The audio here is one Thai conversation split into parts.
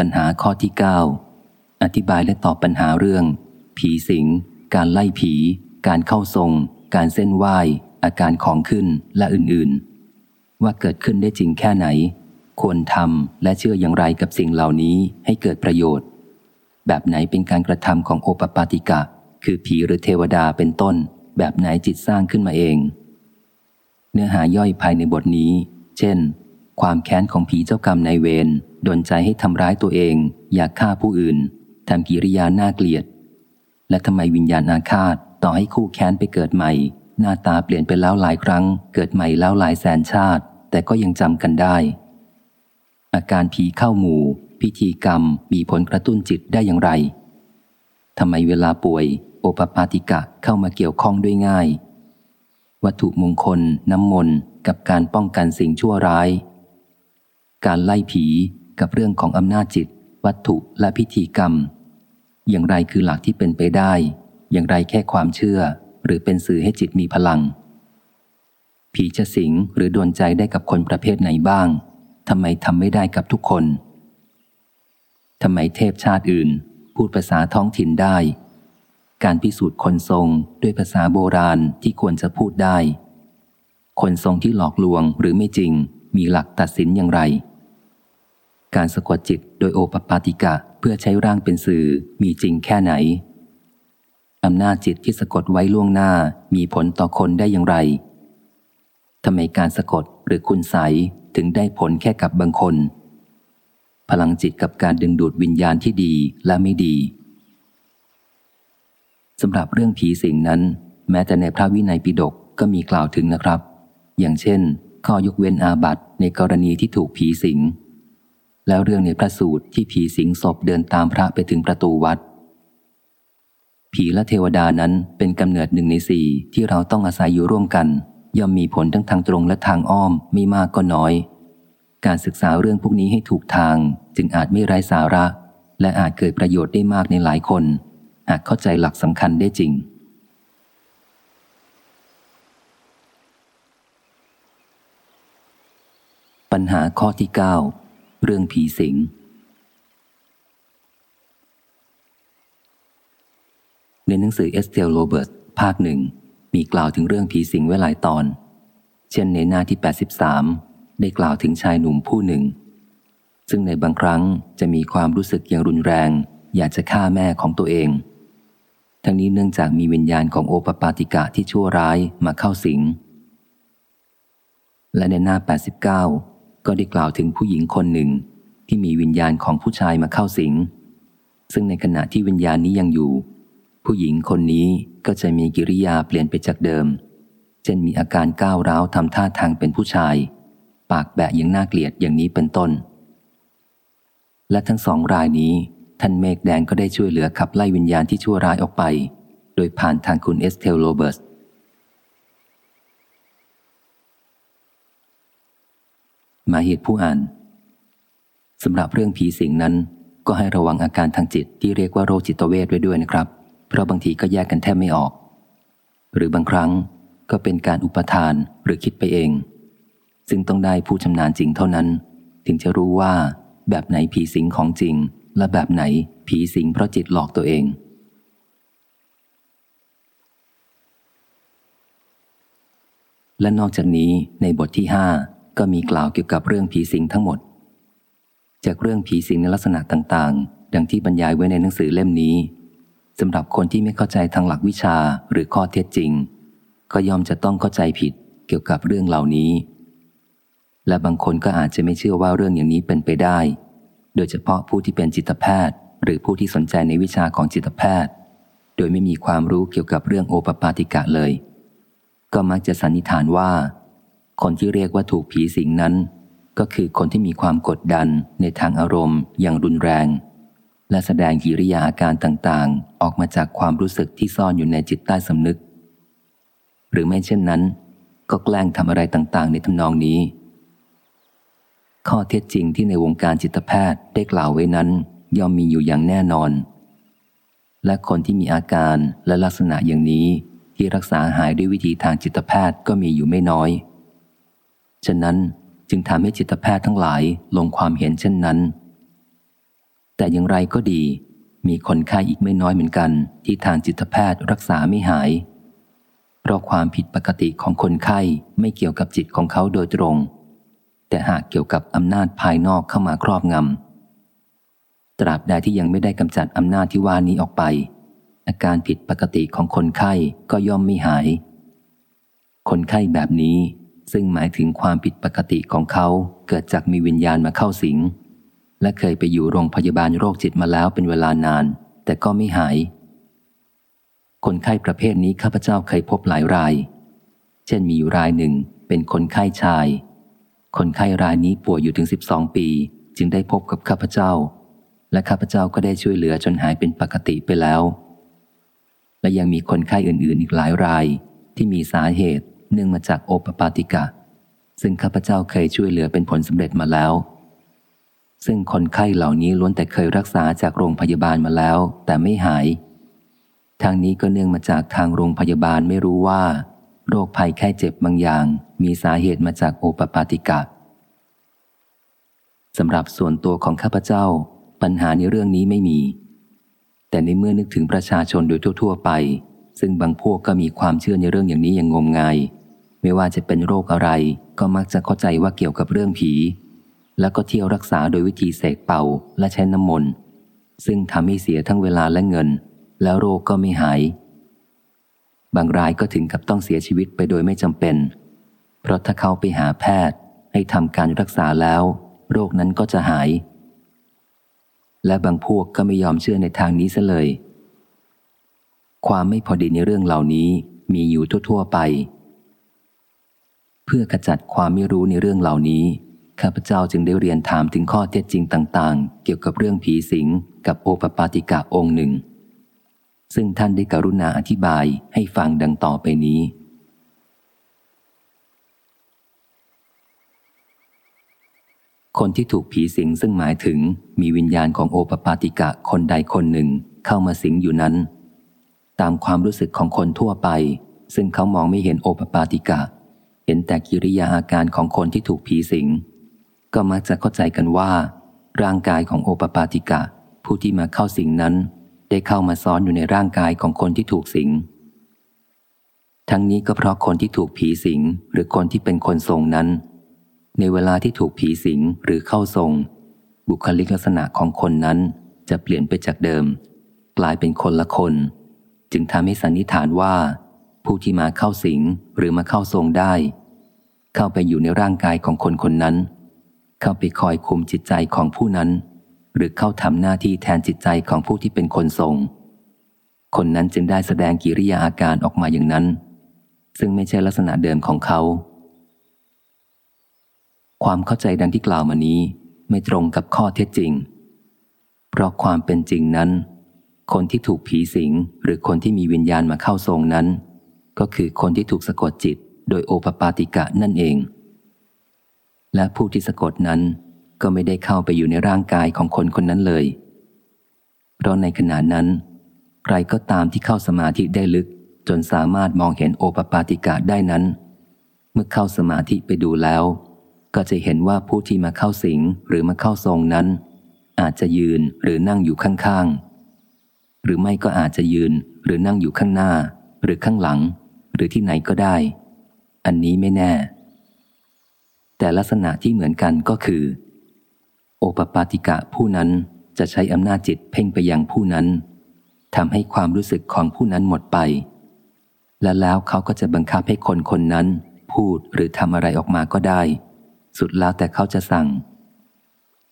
ปัญหาข้อที่ 9 อธิบายและตอบปัญหาเรื่อง ผีสิง การไล่ผี การเข้าทรง การเส้นไหวอาการของขึ้นและอื่นๆ ว่าเกิดขึ้นได้จริงแค่ไหน ควรทำและเชื่ออย่างไรกับสิ่งเหล่านี้ให้เกิดประโยชน์ แบบไหนเป็นการกระทำของโอปปาติกะ คือผีหรือเทวดาเป็นต้น แบบไหนจิตสร้างขึ้นมาเอง เนื้อหาย่อยภายในบทนี้ เช่น ความแค้นของผีเจ้ากรรมนายเวร ดนใจให้ทำร้ายตัวเอง อยากฆ่าผู้อื่นทำกิริยาน่าเกลียด และทำไมวิญญาณอาฆาตต่อให้คู่แค้นไปเกิดใหม่ หน้าตาเปลี่ยนไปแล้วหลายครั้ง เกิดใหม่แล้วหลายแสนชาติ แต่ก็ยังจำกันได้ อาการผีเข้าหมู่ พิธีกรรมมีผลกระตุ้นจิตได้อย่างไรทำไมเวลาป่วย โอปปาติกะเข้ามาเกี่ยวข้องด้วยง่าย วัตถุมงคล น้ำมนต์กับการป้องกันสิ่งชั่วร้าย การไล่ผี กับเรื่องของอำนาจจิต วัตถุและพิธีกรรม อย่างไรคือหลักที่เป็นไปได้ อย่างไรแค่ความเชื่อ หรือเป็นสื่อให้จิตมีพลัง ผีจะสิงหรือดวนใจได้กับคนประเภทไหนบ้างทำไมทำไม่ได้กับทุกคนทำไมเทพชาติอื่น พูดภาษาท้องถิ่นได้ การพิสูจน์คนทรงด้วยภาษาโบราณที่ควรจะพูดได้ คนทรงที่หลอกลวงหรือไม่จริงมีหลักตัดสินอย่างไร การสะกดจิตโดยโอปปาติกะเพื่อใช้ร่างเป็นสื่อมีจริงแค่ไหน อำนาจจิตที่สะกดไว้ล่วงหน้ามีผลต่อคนได้อย่างไรทำไมการสะกดหรือคุณใสถึงได้ผลแค่กับบางคน พลังจิตกับการดึงดูดวิญญาณที่ดีและไม่ดีสำหรับเรื่องผีสิงนั้น แม้แต่ในพระวินัยปิฎกก็มีกล่าวถึงนะครับ อย่างเช่น ข้อยกเว้นอาบัตในกรณีที่ถูกผีสิง แล้วเรื่องในพระสูตรที่ผีสิงศพเดินตามพระไปถึงประตูวัด ผีและเทวดานั้นเป็นกำเนิดหนึ่งในสี่ที่เราต้องอาศัยอยู่ร่วมกัน ย่อมมีผลทั้งทางตรงและทางอ้อมไม่มากก็น้อย การศึกษาเรื่องพวกนี้ให้ถูกทาง จึงอาจไม่ไร้สาระ และอาจเกิดประโยชน์ได้มากในหลายคน หากเข้าใจหลักสำคัญได้จริงปัญหาข้อที่ 9 เรื่องผีสิง ในหนังสือเอสเทลโรเบิร์ตภาคหนึ่ง มีกล่าวถึงเรื่องผีสิงไว้หลายตอน เช่นในหน้าที่ 83 ได้กล่าวถึงชายหนุ่มผู้หนึ่ง ซึ่งในบางครั้งจะมีความรู้สึกอย่างรุนแรง อยากจะฆ่าแม่ของตัวเอง ทั้งนี้เนื่องจากมีวิญญาณของโอปปาติกะที่ชั่วร้ายมาเข้าสิงและในหน้า 89 ก็ได้กล่าวถึงผู้หญิงคนหนึ่งที่มีวิญญาณของผู้ชายมาเข้าสิง ซึ่งในขณะที่วิญญาณนี้ยังอยู่ ผู้หญิงคนนี้ก็จะมีกิริยาเปลี่ยนไปจากเดิม เช่นมีอาการก้าวร้าวทำท่าทางเป็นผู้ชาย ปากแบะอย่างน่าเกลียดอย่างนี้เป็นต้น และทั้งสองรายนี้ท่านเมฆแดงก็ได้ช่วยเหลือขับไล่วิญญาณที่ชั่วร้ายออกไป โดยผ่านทางคุณเอสเทลโรเบิร์ต หมายเหตุผู้อ่านสำหรับเรื่องผีสิงนั้น ก็ให้ระวังอาการทางจิตที่เรียกว่าโรคจิตเวทไว้ด้วยนะครับ เพราะบางทีก็แยกกันแทบไม่ออก หรือบางครั้งก็เป็นการอุปทานหรือคิดไปเอง ซึ่งต้องได้ผู้ชำนาญจริงเท่านั้น ถึงจะรู้ว่าแบบไหนผีสิงของจริง และแบบไหนผีสิงเพราะจิตหลอกตัวเองและนอกจากนี้ในบทที่ห้า ก็มีกล่าวเกี่ยวกับเรื่องผีสิงทั้งหมด จากเรื่องผีสิงในลักษณะต่างๆ ดังที่บรรยายไว้ในหนังสือเล่มนี้สำหรับคนที่ไม่เข้าใจทางหลักวิชาหรือข้อเท็จจริง ก็ย่อมจะต้องเข้าใจผิดเกี่ยวกับเรื่องเหล่านี้ และบางคนก็อาจจะไม่เชื่อว่าเรื่องอย่างนี้เป็นไปได้ โดยเฉพาะผู้ที่เป็นจิตแพทย์ หรือผู้ที่สนใจในวิชาของจิตแพทย์ โดยไม่มีความรู้เกี่ยวกับเรื่องโอปปาติกะเลย ก็มักจะสันนิษฐานว่า คนที่เรียกว่าถูกผีสิงนั้น ก็คือคนที่มีความกดดันในทางอารมณ์อย่างรุนแรง และแสดงกิริยาอาการต่างๆ ออกมาจากความรู้สึกที่ซ่อนอยู่ในจิตใต้สำนึก หรือไม่เช่นนั้น ก็แกล้งทำอะไรต่างๆ ในทำนองนี้ ข้อเท็จจริงที่ในวงการจิตแพทย์ได้กล่าวไว้นั้น ย่อมมีอยู่อย่างแน่นอน และคนที่มีอาการและลักษณะอย่างนี้ที่รักษาหายด้วยวิธีทางจิตแพทย์ก็มีอยู่ไม่น้อย ฉะนั้นจึงทำให้จิตแพทย์ทั้งหลายลงความเห็นเช่นนั้น แต่อย่างไรก็ดี มีคนไข้อีกไม่น้อยเหมือนกัน ที่ทางจิตแพทย์รักษาไม่หาย เพราะความผิดปกติของคนไข้ไม่เกี่ยวกับจิตของเขาโดยตรง แต่หากเกี่ยวกับอำนาจภายนอกเข้ามาครอบงำ ตราบใดที่ยังไม่ได้กำจัดอำนาจที่ว่านี้ออกไป อาการผิดปกติของคนไข้ก็ย่อมไม่หาย คนไข้แบบนี้ ซึ่งหมายถึงความผิดปกติของเขาเกิดจากมีวิญญาณมาเข้าสิง และเคยไปอยู่โรงพยาบาลโรคจิตมาแล้วเป็นเวลานาน แต่ก็ไม่หาย คนไข้ประเภทนี้ข้าพเจ้าเคยพบหลายราย เช่นมีอยู่รายหนึ่งเป็นคนไข้ชาย คนไข้รายนี้ป่วยอยู่ถึง 12 ปี จึงได้พบกับข้าพเจ้า และข้าพเจ้าก็ได้ช่วยเหลือจนหายเป็นปกติไปแล้ว และยังมีคนไข้อื่นๆ อีกหลายรายที่มีสาเหตุ เนื่องมาจากโอปปาติกะ ซึ่งข้าพเจ้าเคยช่วยเหลือเป็นผลสำเร็จมาแล้ว ซึ่งคนไข้เหล่านี้ล้วนแต่เคยรักษาจากโรงพยาบาลมาแล้ว แต่ไม่หาย ทางนี้ก็เนื่องมาจากทางโรงพยาบาลไม่รู้ว่า โรคภัยแค่เจ็บบางอย่าง มีสาเหตุมาจากโอปปาติกะสำหรับส่วนตัวของข้าพเจ้า ปัญหาในเรื่องนี้ไม่มี แต่ในเมื่อนึกถึงประชาชนโดยทั่ว ๆ ไป ซึ่งบางพวกก็มีความเชื่อในเรื่องอย่างนี้อย่างงมงาย ไม่ว่าจะเป็นโรคอะไร ก็มักจะเข้าใจว่าเกี่ยวกับเรื่องผี แล้วก็เที่ยวรักษาโดยวิธีเสกเป่าและใช้น้ำมนต์ซึ่งทำให้เสียทั้งเวลาและเงิน แล้วโรคก็ไม่หาย บางรายก็ถึงกับต้องเสียชีวิตไปโดยไม่จำเป็น เพราะถ้าเขาไปหาแพทย์ ให้ทำการรักษาแล้ว โรคนั้นก็จะหาย และบางพวกก็ไม่ยอมเชื่อในทางนี้ซะเลย ความไม่พอดีในเรื่องเหล่านี้มีอยู่ทั่ว ๆ ไป พื่อขจัดความไม่รู้ในเรื่องเหล่านี้ ข้าพเจ้าจึงได้เรียนถามถึงข้อเท็จจริงต่าง ๆ เกี่ยวกับเรื่องผีสิง กับโอปปาติกะองค์หนึ่ง ซึ่งท่านได้กรุณาอธิบายให้ฟังดังต่อไปนี้ คนที่ถูกผีสิงซึ่งหมายถึงมีวิญญาณของโอปปาติกะคนใดคนหนึ่งเข้ามาสิงอยู่นั้น ตามความรู้สึกของคนทั่วไป ซึ่งเขามองไม่เห็นโอปปาติกะเเห็นแต่กิริยาอาการของคนที่ถูกผีสิง ก็มักจะเข้าใจกันว่า ร่างกายของโอปปาติกะ ผู้ที่มาเข้าสิงนั้น ได้เข้ามาซ้อนอยู่ในร่างกายของคนที่ถูกสิง ทั้งนี้ก็เพราะคนที่ถูกผีสิง หรือคนที่เป็นคนทรงนั้น ในเวลาที่ถูกผีสิงหรือเข้าทรง บุคลิกลักษณะของคนนั้นจะเปลี่ยนไปจากเดิม กลายเป็นคนละคน จึงทำให้สันนิษฐานว่า ผู้ที่มาเข้าสิงหรือมาเข้าทรงได้ เข้าไปอยู่ในร่างกายของคนคนนั้น เข้าไปคอยคุมจิตใจของผู้นั้น หรือเข้าทำหน้าที่แทนจิตใจของผู้ที่เป็นคนทรงคนนั้นจึงได้แสดงกิริยาอาการออกมาอย่างนั้น ซึ่งไม่ใช่ลักษณะเดิมของเขา ความเข้าใจดังที่กล่าวมานี้ไม่ตรงกับข้อเท็จจริง เพราะความเป็นจริงนั้น คนที่ถูกผีสิงหรือคนที่มีวิญญาณมาเข้าทรงนั้น ก็คือคนที่ถูกสะกดจิตโดยโอปปาติกะนั่นเอง และผู้ที่สะกดนั้นก็ไม่ได้เข้าไปอยู่ในร่างกายของคนคนนั้นเลย เพราะในขณะนั้น ใครก็ตามที่เข้าสมาธิได้ลึก จนสามารถมองเห็นโอปปาติกะได้นั้น เมื่อเข้าสมาธิไปดูแล้ว ก็จะเห็นว่าผู้ที่มาเข้าสิงหรือมาเข้าทรงนั้น อาจจะยืนหรือนั่งอยู่ข้างๆ หรือไม่ก็อาจจะยืนหรือนั่งอยู่ข้างหน้า หรือข้างหลัง หรือที่ไหนก็ได้ อันนี้ไม่แน่ แต่ลักษณะที่เหมือนกันก็คือ โอปปาติกะผู้นั้นจะใช้อำนาจจิตเพ่งไปยังผู้นั้นทำให้ความรู้สึกของผู้นั้นหมดไป และแล้วเขาก็จะบังคับให้คนคนนั้น พูดหรือทำอะไรออกมาก็ได้ สุดแล้วแต่เขาจะสั่ง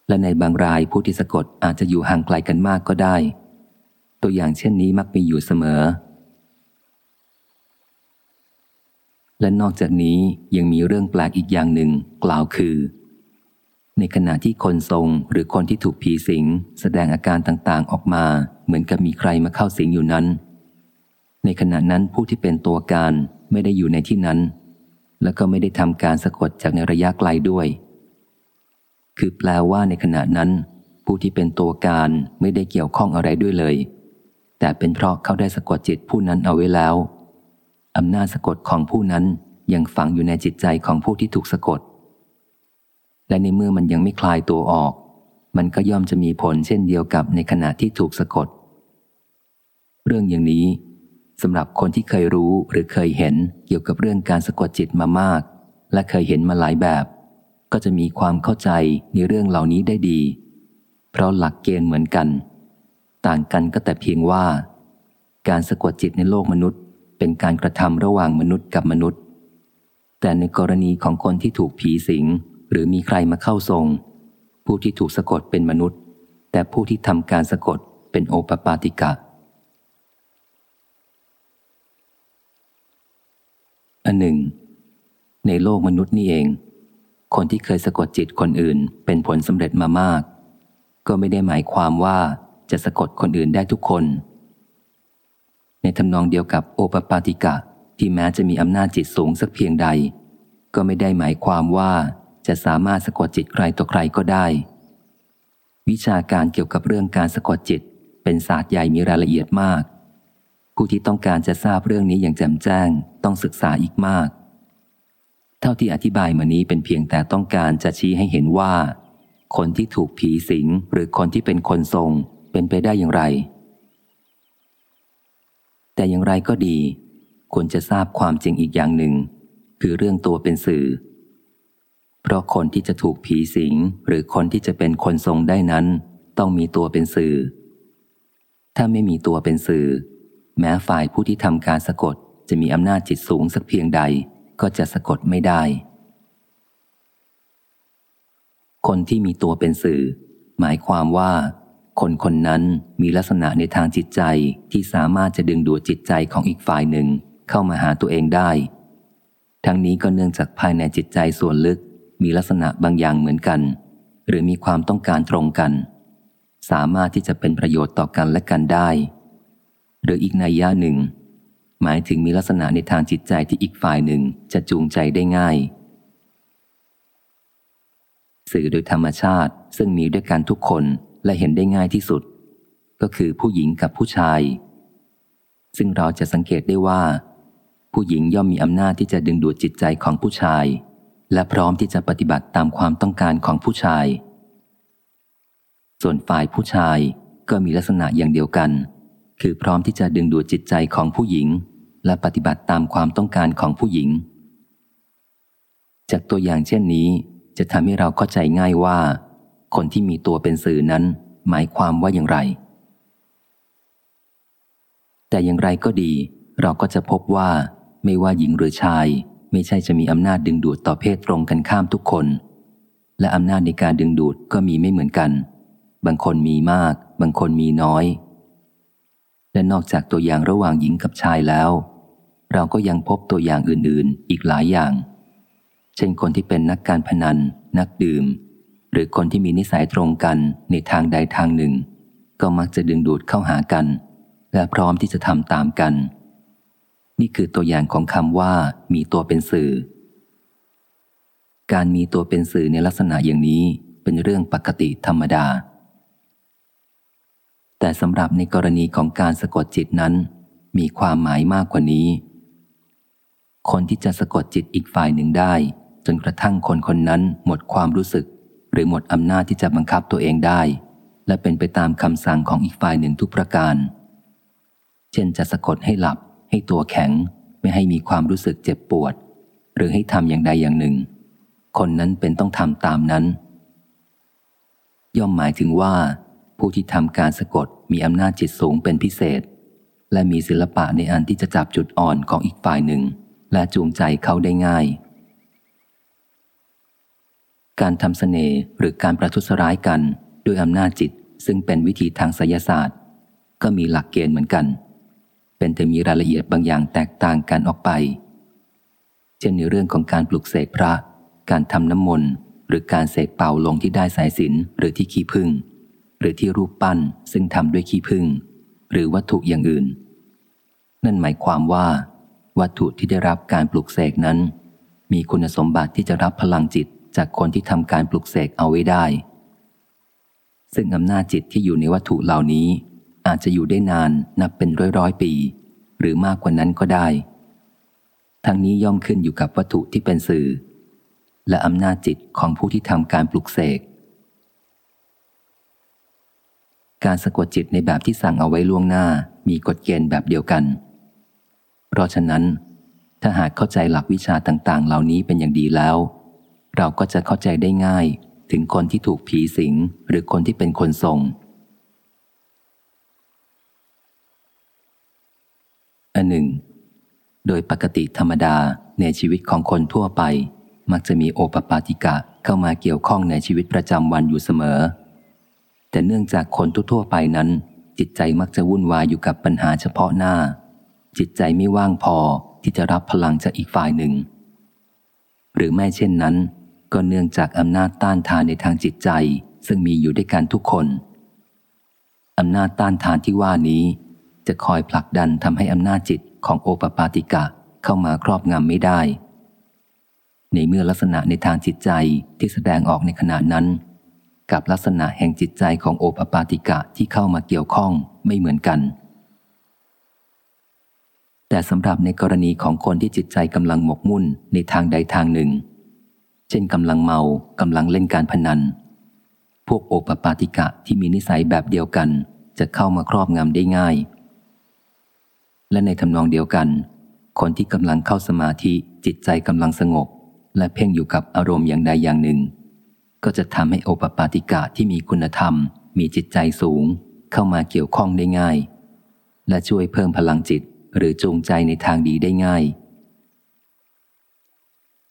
และในบางรายผู้ที่สะกดอาจจะอยู่ห่างไกลกันมากก็ได้ ตัวอย่างเช่นนี้มักมีอยู่เสมอ และนอกจากนี้ยังมีเรื่องแปลกอีกอย่างหนึ่งกล่าวคือ ในขณะที่คนทรงหรือคนที่ถูกผีสิง แสดงอาการต่างๆออกมา เหมือนกับมีใครมาเข้าสิงอยู่นั้น ในขณะนั้นผู้ที่เป็นตัวการไม่ได้อยู่ในที่นั้น แล้วก็ไม่ได้ทำการสะกดจากในระยะไกลด้วย คือแปลว่าในขณะนั้น ผู้ที่เป็นตัวการไม่ได้เกี่ยวข้องอะไรด้วยเลย แต่เป็นเพราะเขาได้สะกดจิตผู้นั้นเอาไว้แล้ว อำนาจสะกดของผู้นั้นยังฝังอยู่ในจิตใจของผู้ที่ถูกสะกด และในเมื่อมันยังไม่คลายตัวออก มันก็ย่อมจะมีผลเช่นเดียวกับในขณะที่ถูกสะกด เรื่องอย่างนี้สำหรับคนที่เคยรู้หรือเคยเห็นเกี่ยวกับเรื่องการสะกดจิตมามาก และเคยเห็นมาหลายแบบ ก็จะมีความเข้าใจในเรื่องเหล่านี้ได้ดี เพราะหลักเกณฑ์เหมือนกัน ต่างกันก็แต่เพียงว่า การสะกดจิตในโลกมนุษย์ เป็นการกระทำระหว่างมนุษย์กับมนุษย์ แต่ในกรณีของคนที่ถูกผีสิง หรือมีใครมาเข้าทรง ผู้ที่ถูกสะกดเป็นมนุษย์ แต่ผู้ที่ทำการสะกดเป็นโอปปาติกะอันหนึ่ง ในโลกมนุษย์นี่เอง คนที่เคยสะกดจิตคนอื่นเป็นผลสำเร็จมามาก ก็ไม่ได้หมายความว่าจะสะกดคนอื่นได้ทุกคน ในทำนองเดียวกับโอปปาติกะที่แม้จะมีอำนาจจิตสูงสักเพียงใด ก็ไม่ได้หมายความว่าจะสามารถสะกดจิตใครต่อใครก็ได้ วิชาการเกี่ยวกับเรื่องการสะกดจิต เป็นศาสตร์ใหญ่มีรายละเอียดมาก ผู้ที่ต้องการจะทราบเรื่องนี้อย่างแจ่มแจ้ง ต้องศึกษาอีกมาก เท่าที่อธิบายมานี้เป็นเพียงแต่ต้องการจะชี้ให้เห็นว่า คนที่ถูกผีสิงหรือคนที่เป็นคนทรงเป็นไปได้อย่างไร แต่อย่างไรก็ดี ควรจะทราบความจริงอีกอย่างหนึ่ง คือเรื่องตัวเป็นสื่อ เพราะคนที่จะถูกผีสิง หรือคนที่จะเป็นคนทรงได้นั้น ต้องมีตัวเป็นสื่อ ถ้าไม่มีตัวเป็นสื่อ แม้ฝ่ายผู้ที่ทำการสะกดจะมีอำนาจจิตสูงสักเพียงใดก็จะสะกดไม่ได้ คนที่มีตัวเป็นสื่อ หมายความว่า คนคนนั้นมีลักษณะในทางจิตใจที่สามารถจะดึงดูดจิตใจของอีกฝ่ายหนึ่งเข้ามาหาตัวเองได้ ทั้งนี้ก็เนื่องจากภายในจิตใจส่วนลึก มีลักษณะบางอย่างเหมือนกัน หรือมีความต้องการตรงกัน สามารถที่จะเป็นประโยชน์ต่อกันและกันได้ หรืออีกนัยยะหนึ่ง หมายถึงมีลักษณะในทางจิตใจที่อีกฝ่ายหนึ่งจะจูงใจได้ง่าย สื่อโดยธรรมชาติซึ่งมีด้วยกันทุกคน และเห็นได้ง่ายที่สุด ก็คือผู้หญิงกับผู้ชาย ซึ่งเราจะสังเกตได้ว่า ผู้หญิงย่อมมีอำนาจที่จะดึงดูดจิตใจของผู้ชาย และพร้อมที่จะปฏิบัติตามความต้องการของผู้ชาย ส่วนฝ่ายผู้ชายก็มีลักษณะอย่างเดียวกัน คือพร้อมที่จะดึงดูดจิตใจของผู้หญิง และปฏิบัติตามความต้องการของผู้หญิง จากตัวอย่างเช่นนี้จะทำให้เราเข้าใจง่ายว่า คนที่มีตัวเป็นสื่อนั้น หมายความว่าอย่างไร แต่อย่างไรก็ดี เราก็จะพบว่า ไม่ว่าหญิงหรือชาย ไม่ใช่จะมีอำนาจดึงดูดต่อเพศตรงกันข้ามทุกคน และอำนาจในการดึงดูดก็มีไม่เหมือนกัน บางคนมีมาก บางคนมีน้อย และนอกจากตัวอย่างระหว่างหญิงกับชายแล้ว เราก็ยังพบตัวอย่างอื่นๆ อีกหลายอย่าง เช่นคนที่เป็นนักการพนัน นักดื่ม หรือคนที่มีนิสัยตรงกันในทางใดทางหนึ่ง ก็มักจะดึงดูดเข้าหากัน และพร้อมที่จะทำตามกัน นี่คือตัวอย่างของคำว่า มีตัวเป็นสื่อ การมีตัวเป็นสื่อในลักษณะอย่างนี้เป็นเรื่องปกติธรรมดา แต่สำหรับในกรณีของการสะกดจิตนั้น มีความหมายมากกว่านี้ คนที่จะสะกดจิตอีกฝ่ายหนึ่งได้ จนกระทั่งคนคนนั้นหมดความรู้สึก รือหมดอำนาจที่จะบังคับตัวเองได้ และเป็นไปตามคำสั่งของอีกฝ่ายหนึ่งทุกประการ เช่นจะสะกดให้หลับ ให้ตัวแข็ง ไม่ให้มีความรู้สึกเจ็บปวด หรือให้ทำอย่างใดอย่างหนึ่ง คนนั้นเป็นต้องทำตามนั้น ย่อมหมายถึงว่า ผู้ที่ทำการสะกดมีอำนาจจิตสูงเป็นพิเศษ และมีศิลปะในอันที่จะจับจุดอ่อนของอีกฝ่ายหนึ่ง และจูงใจเขาได้ง่าย การทำสเสน่ห์หรือการประทุษร้ายกันด้วยอำนาจจิตซึ่งเป็นวิธีทางไสยศาสตร์ ก็มีหลักเกณฑ์เหมือนกัน เป็นแต่มีรายละเอียดบางอย่างแตกต่างกันออกไป เช่นในเรื่องของการปลุกเสกพระ การทำน้ำมนต์หรือการเสกเป่าลงที่ได้สายสินหรือที่ขี้พึ่ง หรือที่รูปปั้นซึ่งทำด้วยขี้ผึ้งหรือวัตถุอย่างอื่น นั่นหมายความว่า วัตถุที่ได้รับการปลุกเสกนั้น มีคุณสมบัติที่จะรับพลังจิต จากคนที่ทำการปลุกเสกเอาไว้ได้ ซึ่งอำนาจจิตที่อยู่ในวัตถุเหล่านี้ อาจจะอยู่ได้นานนับเป็นร้อยร้อยปี หรือมากกว่านั้นก็ได้ ทั้งนี้ย่อมขึ้นอยู่กับวัตถุที่เป็นสื่อ และอำนาจจิตของผู้ที่ทำการปลุกเสกการสะกดจิตในแบบที่สั่งเอาไว้ล่วงหน้ามีกฎเกณฑ์แบบเดียวกัน เพราะฉะนั้น ถ้าหากเข้าใจหลักวิชาต่างๆ เหล่านี้เป็นอย่างดีแล้ว เราก็จะเข้าใจได้ง่าย ถึงคนที่ถูกผีสิงหรือคนที่เป็นคนทรง อันหนึ่ง โดยปกติธรรมดาในชีวิตของคนทั่วไป มักจะมีโอปปาติกะเข้ามาเกี่ยวข้องในชีวิตประจำวันอยู่เสมอ แต่เนื่องจากคนทั่วไปนั้น จิตใจมักจะวุ่นวายอยู่กับปัญหาเฉพาะหน้า จิตใจไม่ว่างพอที่จะรับพลังจากอีกฝ่ายหนึ่ง หรือไม่เช่นนั้น ก็เนื่องจากอำนาจต้านทานในทางจิตใจ ซึ่งมีอยู่ด้วยกันทุกคน อำนาจต้านทานที่ว่านี้ จะคอยผลักดันทำให้อำนาจจิตของโอปปาติกะเข้ามาครอบงำไม่ได้ ในเมื่อลักษณะในทางจิตใจที่แสดงออกในขณะนั้น กับลักษณะแห่งจิตใจของโอปปาติกะที่เข้ามาเกี่ยวข้องไม่เหมือนกัน แต่สำหรับในกรณีของคนที่จิตใจกำลังหมกมุ่นในทางใดทางหนึ่ง เช่นกำลังเมากำลังเล่นการพนัน พวกโอปปาติกะที่มีนิสัยแบบเดียวกัน จะเข้ามาครอบงำได้ง่าย และในทำนองเดียวกัน คนที่กำลังเข้าสมาธิจิตใจกำลังสงบ และเพ่งอยู่กับอารมณ์อย่างใดอย่างหนึ่ง ก็จะทำให้โอปปาติกะที่มีคุณธรรม มีจิตใจสูง เข้ามาเกี่ยวข้องได้ง่าย และช่วยเพิ่มพลังจิตหรือจูงใจในทางดีได้ง่าย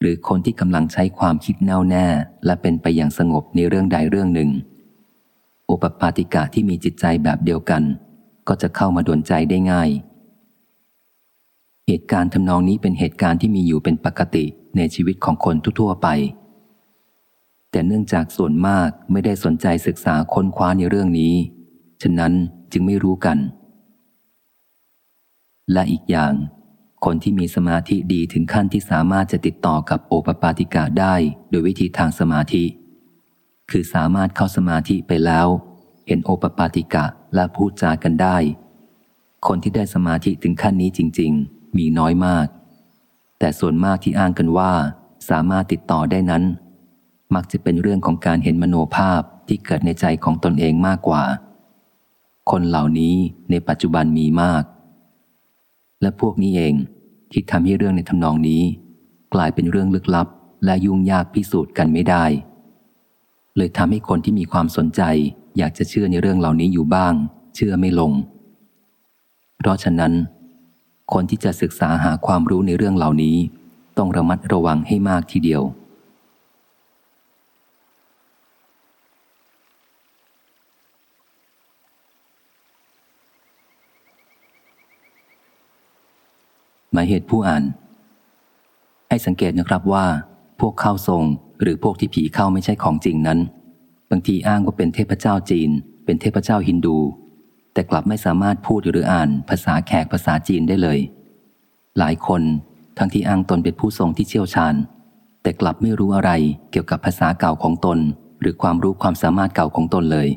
หรือคนที่กำลังใช้ความคิดแน่วแน่และเป็นไปอย่างสงบในเรื่องใดเรื่องหนึ่ง โอปปาติกะที่มีจิตใจแบบเดียวกัน ก็จะเข้ามาดนใจได้ง่าย เหตุการณ์ทำนองนี้เป็นเหตุการณ์ที่มีอยู่เป็นปกติในชีวิตของคนทั่วไป แต่เนื่องจากส่วนมากไม่ได้สนใจศึกษาค้นคว้าในเรื่องนี้ ฉะนั้นจึงไม่รู้กัน และอีกอย่าง คนที่มีสมาธิดีถึงขั้นที่สามารถจะติดต่อกับโอปปาติกาได้โดยวิธีทางสมาธิ คือสามารถเข้าสมาธิไปแล้ว เห็นโอปปาติกะและพูดจากันได้ คนที่ได้สมาธิถึงขั้นนี้จริง ๆ มีน้อยมาก แต่ส่วนมากที่อ้างกันว่า สามารถติดต่อได้นั้น มักจะเป็นเรื่องของการเห็นมโนภาพที่เกิดในใจของตนเองมากกว่า คนเหล่านี้ในปัจจุบันมีมาก และพวกนี้เองที่ทำให้เรื่องในทำนองนี้ กลายเป็นเรื่องลึกลับ และยุ่งยากพิสูจน์กันไม่ได้ เลยทำให้คนที่มีความสนใจ อยากจะเชื่อในเรื่องเหล่านี้อยู่บ้าง เชื่อไม่ลง เพราะฉะนั้น คนที่จะศึกษาหาความรู้ในเรื่องเหล่านี้ ต้องระมัดระวังให้มากทีเดียว มายเหตุผู้อ่าน ให้สังเกตนะครับว่า พวกเข้าทรงหรือพวกที่ผีเข้าไม่ใช่ของจริงนั้น บางทีอ้างว่าเป็นเทพเจ้าจีน เป็นเทพเจ้าฮินดู แต่กลับไม่สามารถพูดหรืออ่านภาษาแขกภาษาจีนได้เลย หลายคนทั้งที่อ้างตนเป็นผู้ทรงที่เชี่ยวชาญ แต่กลับไม่รู้อะไรเกี่ยวกับภาษาเก่าของตน หรือความรู้ความสามารถเก่าของตนเลย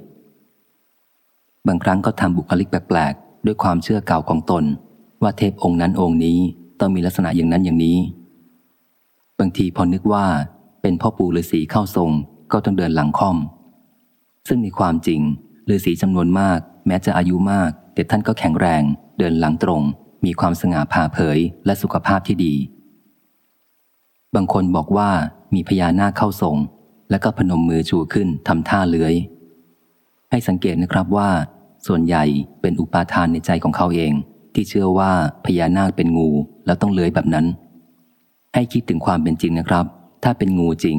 บางครั้งก็ทำบุคลิกแปลกๆด้วยความเชื่อเก่าของตน ว่าเทพองค์นั้นองค์นี้ต้องมีลักษณะอย่างนั้นอย่างนี้ บางทีพอนึกว่าเป็นพ่อปู่ฤาษีเข้าทรงก็ต้องเดินหลังค่อม ซึ่งในความจริงฤาษีจำนวนมาก แม้จะอายุมาก แต่ท่านก็แข็งแรง เดินหลังตรง มีความสง่าผ่าเผยและสุขภาพที่ดี บางคนบอกว่ามีพญานาคเข้าทรงแล้วก็พนมมือชูขึ้นทำท่าเลื้อย ให้สังเกตนะครับว่า ส่วนใหญ่เป็นอุปาทานในใจของเขาเอง ที่เชื่อว่าพญานาคเป็นงูแล้วต้องเลื้อยแบบนั้น ให้คิดถึงความเป็นจริงนะครับ ถ้าเป็นงูจริง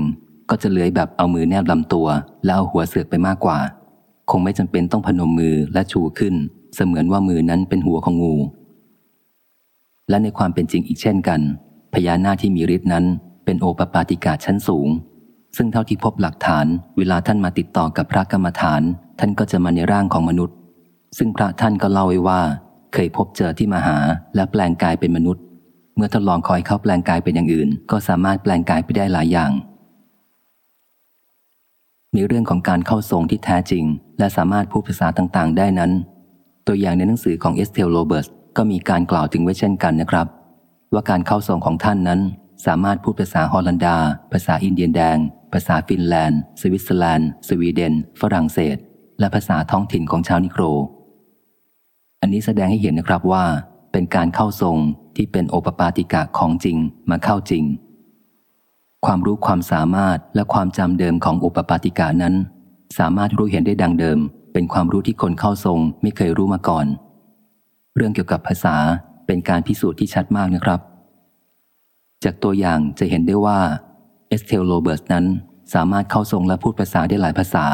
ก็จะเลื้อยแบบเอามือแนบลำตัว แล้วเอาหัวเสือกไปมากกว่า คงไม่จำเป็นต้องพนมมือและชูขึ้น เสมือนว่ามือนั้นเป็นหัวของงู และในความเป็นจริงอีกเช่นกัน พญานาคที่มีฤทธิ์นั้น เป็นโอปปาติกาชั้นสูง ซึ่งเท่าที่พบหลักฐาน เวลาท่านมาติดต่อกับพระกรรมฐาน ท่านก็จะมาในร่างของมนุษย์ ซึ่งพระท่านก็เล่าไว้ว่า เคยพบเจอที่มาหาและแปลงกายเป็นมนุษย์ เมื่อทดลองขอให้เขาแปลงกายเป็นอย่างอื่น ก็สามารถแปลงกายไปได้หลายอย่างในเรื่องของการเข้าทรงที่แท้จริง และสามารถพูดภาษาต่างๆ ได้นั้น ตัวอย่างในหนังสือของเอสเทลโรเบิร์ตก็มีการกล่าวถึงไว้เช่นกันนะครับ ว่าการเข้าทรงของท่านนั้น สามารถพูดภาษาฮอลันดา ภาษาอินเดียนแดง ภาษาฟินแลนด์ สวิตเซอร์แลนด์ สวีเดน ฝรั่งเศส และภาษาท้องถิ่นของชาวนิโกร อันนี้แสดงให้เห็นนะครับว่า เป็นการเข้าทรงที่เป็นโอปปาติกะของจริงมาเข้าจริง ความรู้ความสามารถและความจำเดิมของโอปปาติกะนั้น สามารถรู้เห็นได้ดังเดิม เป็นความรู้ที่คนเข้าทรงไม่เคยรู้มาก่อน เรื่องเกี่ยวกับภาษาเป็นการพิสูจน์ที่ชัดมากนะครับ จากตัวอย่างจะเห็นได้ว่าเอสเทลโรเบิร์ตนั้นสามารถเข้าทรงและพูดภาษาได้หลายภาษา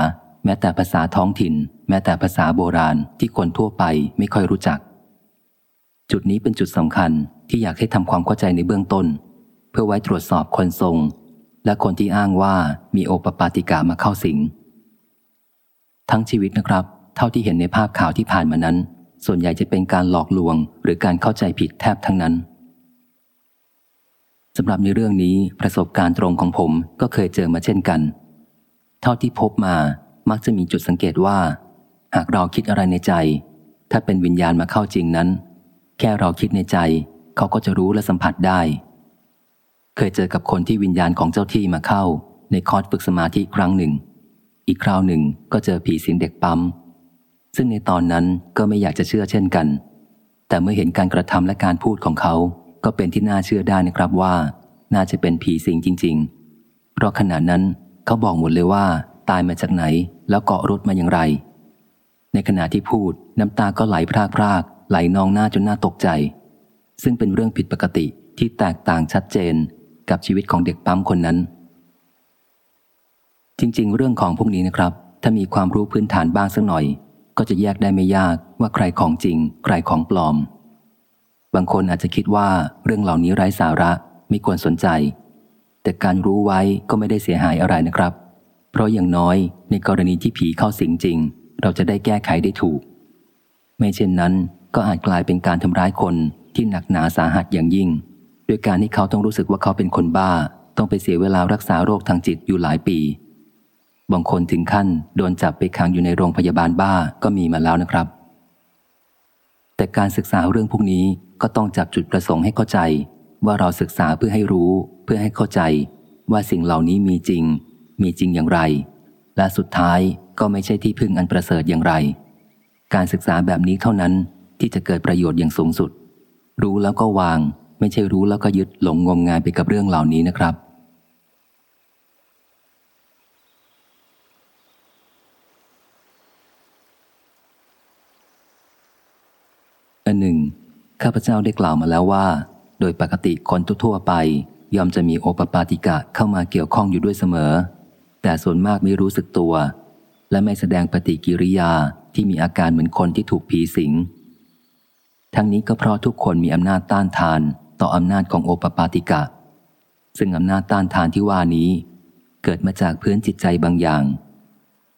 แม้แต่ภาษาท้องถิ่น แม้แต่ภาษาโบราณที่คนทั่วไปไม่ค่อยรู้จัก จุดนี้เป็นจุดสำคัญที่อยากให้ทำความเข้าใจในเบื้องต้น เพื่อไว้ตรวจสอบคนทรง และคนที่อ้างว่ามีโอปปาติกามาเข้าสิง ทั้งชีวิตนะครับ เท่าที่เห็นในภาพข่าวที่ผ่านมานั้น ส่วนใหญ่จะเป็นการหลอกลวง หรือการเข้าใจผิดแทบทั้งนั้นสำหรับในเรื่องนี้ประสบการณ์ตรงของผมก็เคยเจอมาเช่นกัน เท่าที่พบมา มักจะมีจุดสังเกตว่า หากเราคิดอะไรในใจ ถ้าเป็นวิญญาณมาเข้าจริงนั้น แค่เราคิดในใจ เขาก็จะรู้และสัมผัสได้ เคยเจอกับคนที่วิญญาณของเจ้าที่มาเข้า ในคอร์สฝึกสมาธิครั้งหนึ่ง อีกคราวหนึ่งก็เจอผีสิงเด็กปั๊มซึ่งในตอนนั้นก็ไม่อยากจะเชื่อเช่นกัน แต่เมื่อเห็นการกระทำและการพูดของเขา ก็เป็นที่น่าเชื่อได้นะครับว่า น่าจะเป็นผีสิงจริง ๆ เพราะขณะนั้นเขาบอกหมดเลยว่า ตายมาจากไหน แล้วเกาะรถมาอย่างไร ในขณะที่พูดน้ำตาก็ไหลพรากพรากไหลนองหน้าจนหน่าตกใจ ซึ่งเป็นเรื่องผิดปกติที่แตกต่างชัดเจนกับชีวิตของเด็กปั๊มคนนั้น จริง ๆ เรื่องของพวกนี้นะครับ ถ้ามีความรู้พื้นฐานบ้างสักหน่อย ก็จะแยกได้ไม่ยากว่าใครของจริง ใครของปลอม บางคนอาจจะคิดว่าเรื่องเหล่านี้ไร้สาระไม่ควรสนใจ แต่การรู้ไว้ก็ไม่ได้เสียหายอะไรนะครับ เพราะอย่างน้อยในกรณีที่ผีเข้าสิงจริง เราจะได้แก้ไขได้ถูก ไม่เช่นนั้นก็อาจกลายเป็นการทำร้ายคนที่หนักหนาสาหัสอย่างยิ่ง ด้วยการที่เขาต้องรู้สึกว่าเขาเป็นคนบ้า ต้องไปเสียเวลารักษาโรคทางจิตอยู่หลายปี บางคนถึงขั้นโดนจับไปขังอยู่ในโรงพยาบาลบ้าก็มีมาแล้วนะครับ แต่การศึกษาเรื่องพวกนี้ก็ต้องจับจุดประสงค์ให้เข้าใจ ว่าเราศึกษาเพื่อให้รู้ เพื่อให้เข้าใจ ว่าสิ่งเหล่านี้มีจริง มีจริงอย่างไร และสุดท้ายก็ไม่ใช่ที่พึ่งอันประเสริฐอย่างไร การศึกษาแบบนี้เท่านั้นที่จะเกิดประโยชน์อย่างสูงสุด รู้แล้วก็วาง ไม่ใช่รู้แล้วก็ยึดหลงงมงายไปกับเรื่องเหล่านี้นะครับ อันหนึ่ง ข้าพเจ้าได้กล่าวมาแล้วว่า โดยปกติคนทั่วไปยอมจะมีโอปปาติกะเข้ามาเกี่ยวข้องอยู่ด้วยเสมอ แต่ส่วนมากไม่รู้สึกตัว และไม่แสดงปฏิกิริยาที่มีอาการเหมือนคนที่ถูกผีสิง ทั้งนี้ก็เพราะทุกคนมีอำนาจต้านทาน ต่ออำนาจของโอปปาติกะ ซึ่งอำนาจต้านทานที่ว่านี้ เกิดมาจากพื้นจิตใจบางอย่าง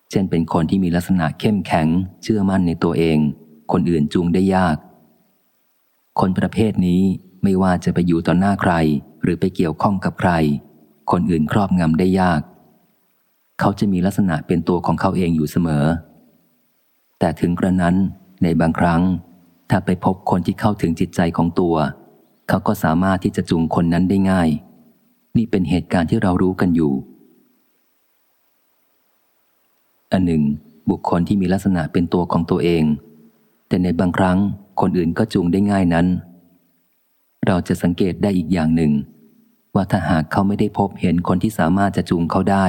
เช่นเป็นคนที่มีลักษณะเข้มแข็ง เชื่อมั่นในตัวเอง คนอื่นจูงได้ยาก คนประเภทนี้ไม่ว่าจะไปอยู่ต่อหน้าใคร หรือไปเกี่ยวข้องกับใคร คนอื่นครอบงำได้ยาก เขาจะมีลักษณะเป็นตัวของเขาเองอยู่เสมอ แต่ถึงกระนั้นในบางครั้ง ถ้าไปพบคนที่เข้าถึงจิตใจของตัว เขาก็สามารถที่จะจูงคนนั้นได้ง่าย นี่เป็นเหตุการณ์ที่เรารู้กันอยู่ อันหนึ่ง บุคคลที่มีลักษณะเป็นตัวของตัวเอง แต่ในบางครั้งคนอื่นก็จูงได้ง่ายนั้น เราจะสังเกตได้อีกอย่างหนึ่ง ว่าถ้าหากเขาไม่ได้พบเห็นคนที่สามารถจะจูงเขาได้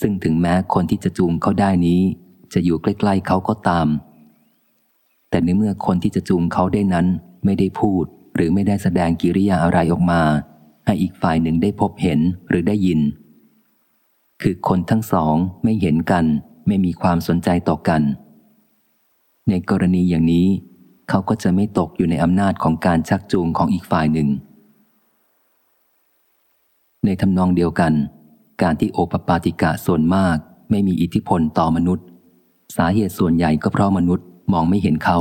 ซึ่งถึงแม้คนที่จะจูงเขาได้นี้ จะอยู่ใกล้ ๆเขาก็ตาม แต่ในเมื่อคนที่จะจูงเขาได้นั้น ไม่ได้พูด หรือไม่ได้แสดงกิริยาอะไรออกมา ให้อีกฝ่ายหนึ่งได้พบเห็นหรือได้ยิน คือคนทั้งสองไม่เห็นกัน ไม่มีความสนใจต่อกัน ในกรณีอย่างนี้ เขาก็จะไม่ตกอยู่ในอำนาจของการชักจูงของอีกฝ่ายหนึ่ง ในทำนองเดียวกัน การที่โอปปาติกะส่วนมากไม่มีอิทธิพลต่อมนุษย์ สาเหตุส่วนใหญ่ก็เพราะมนุษย์มองไม่เห็นเขา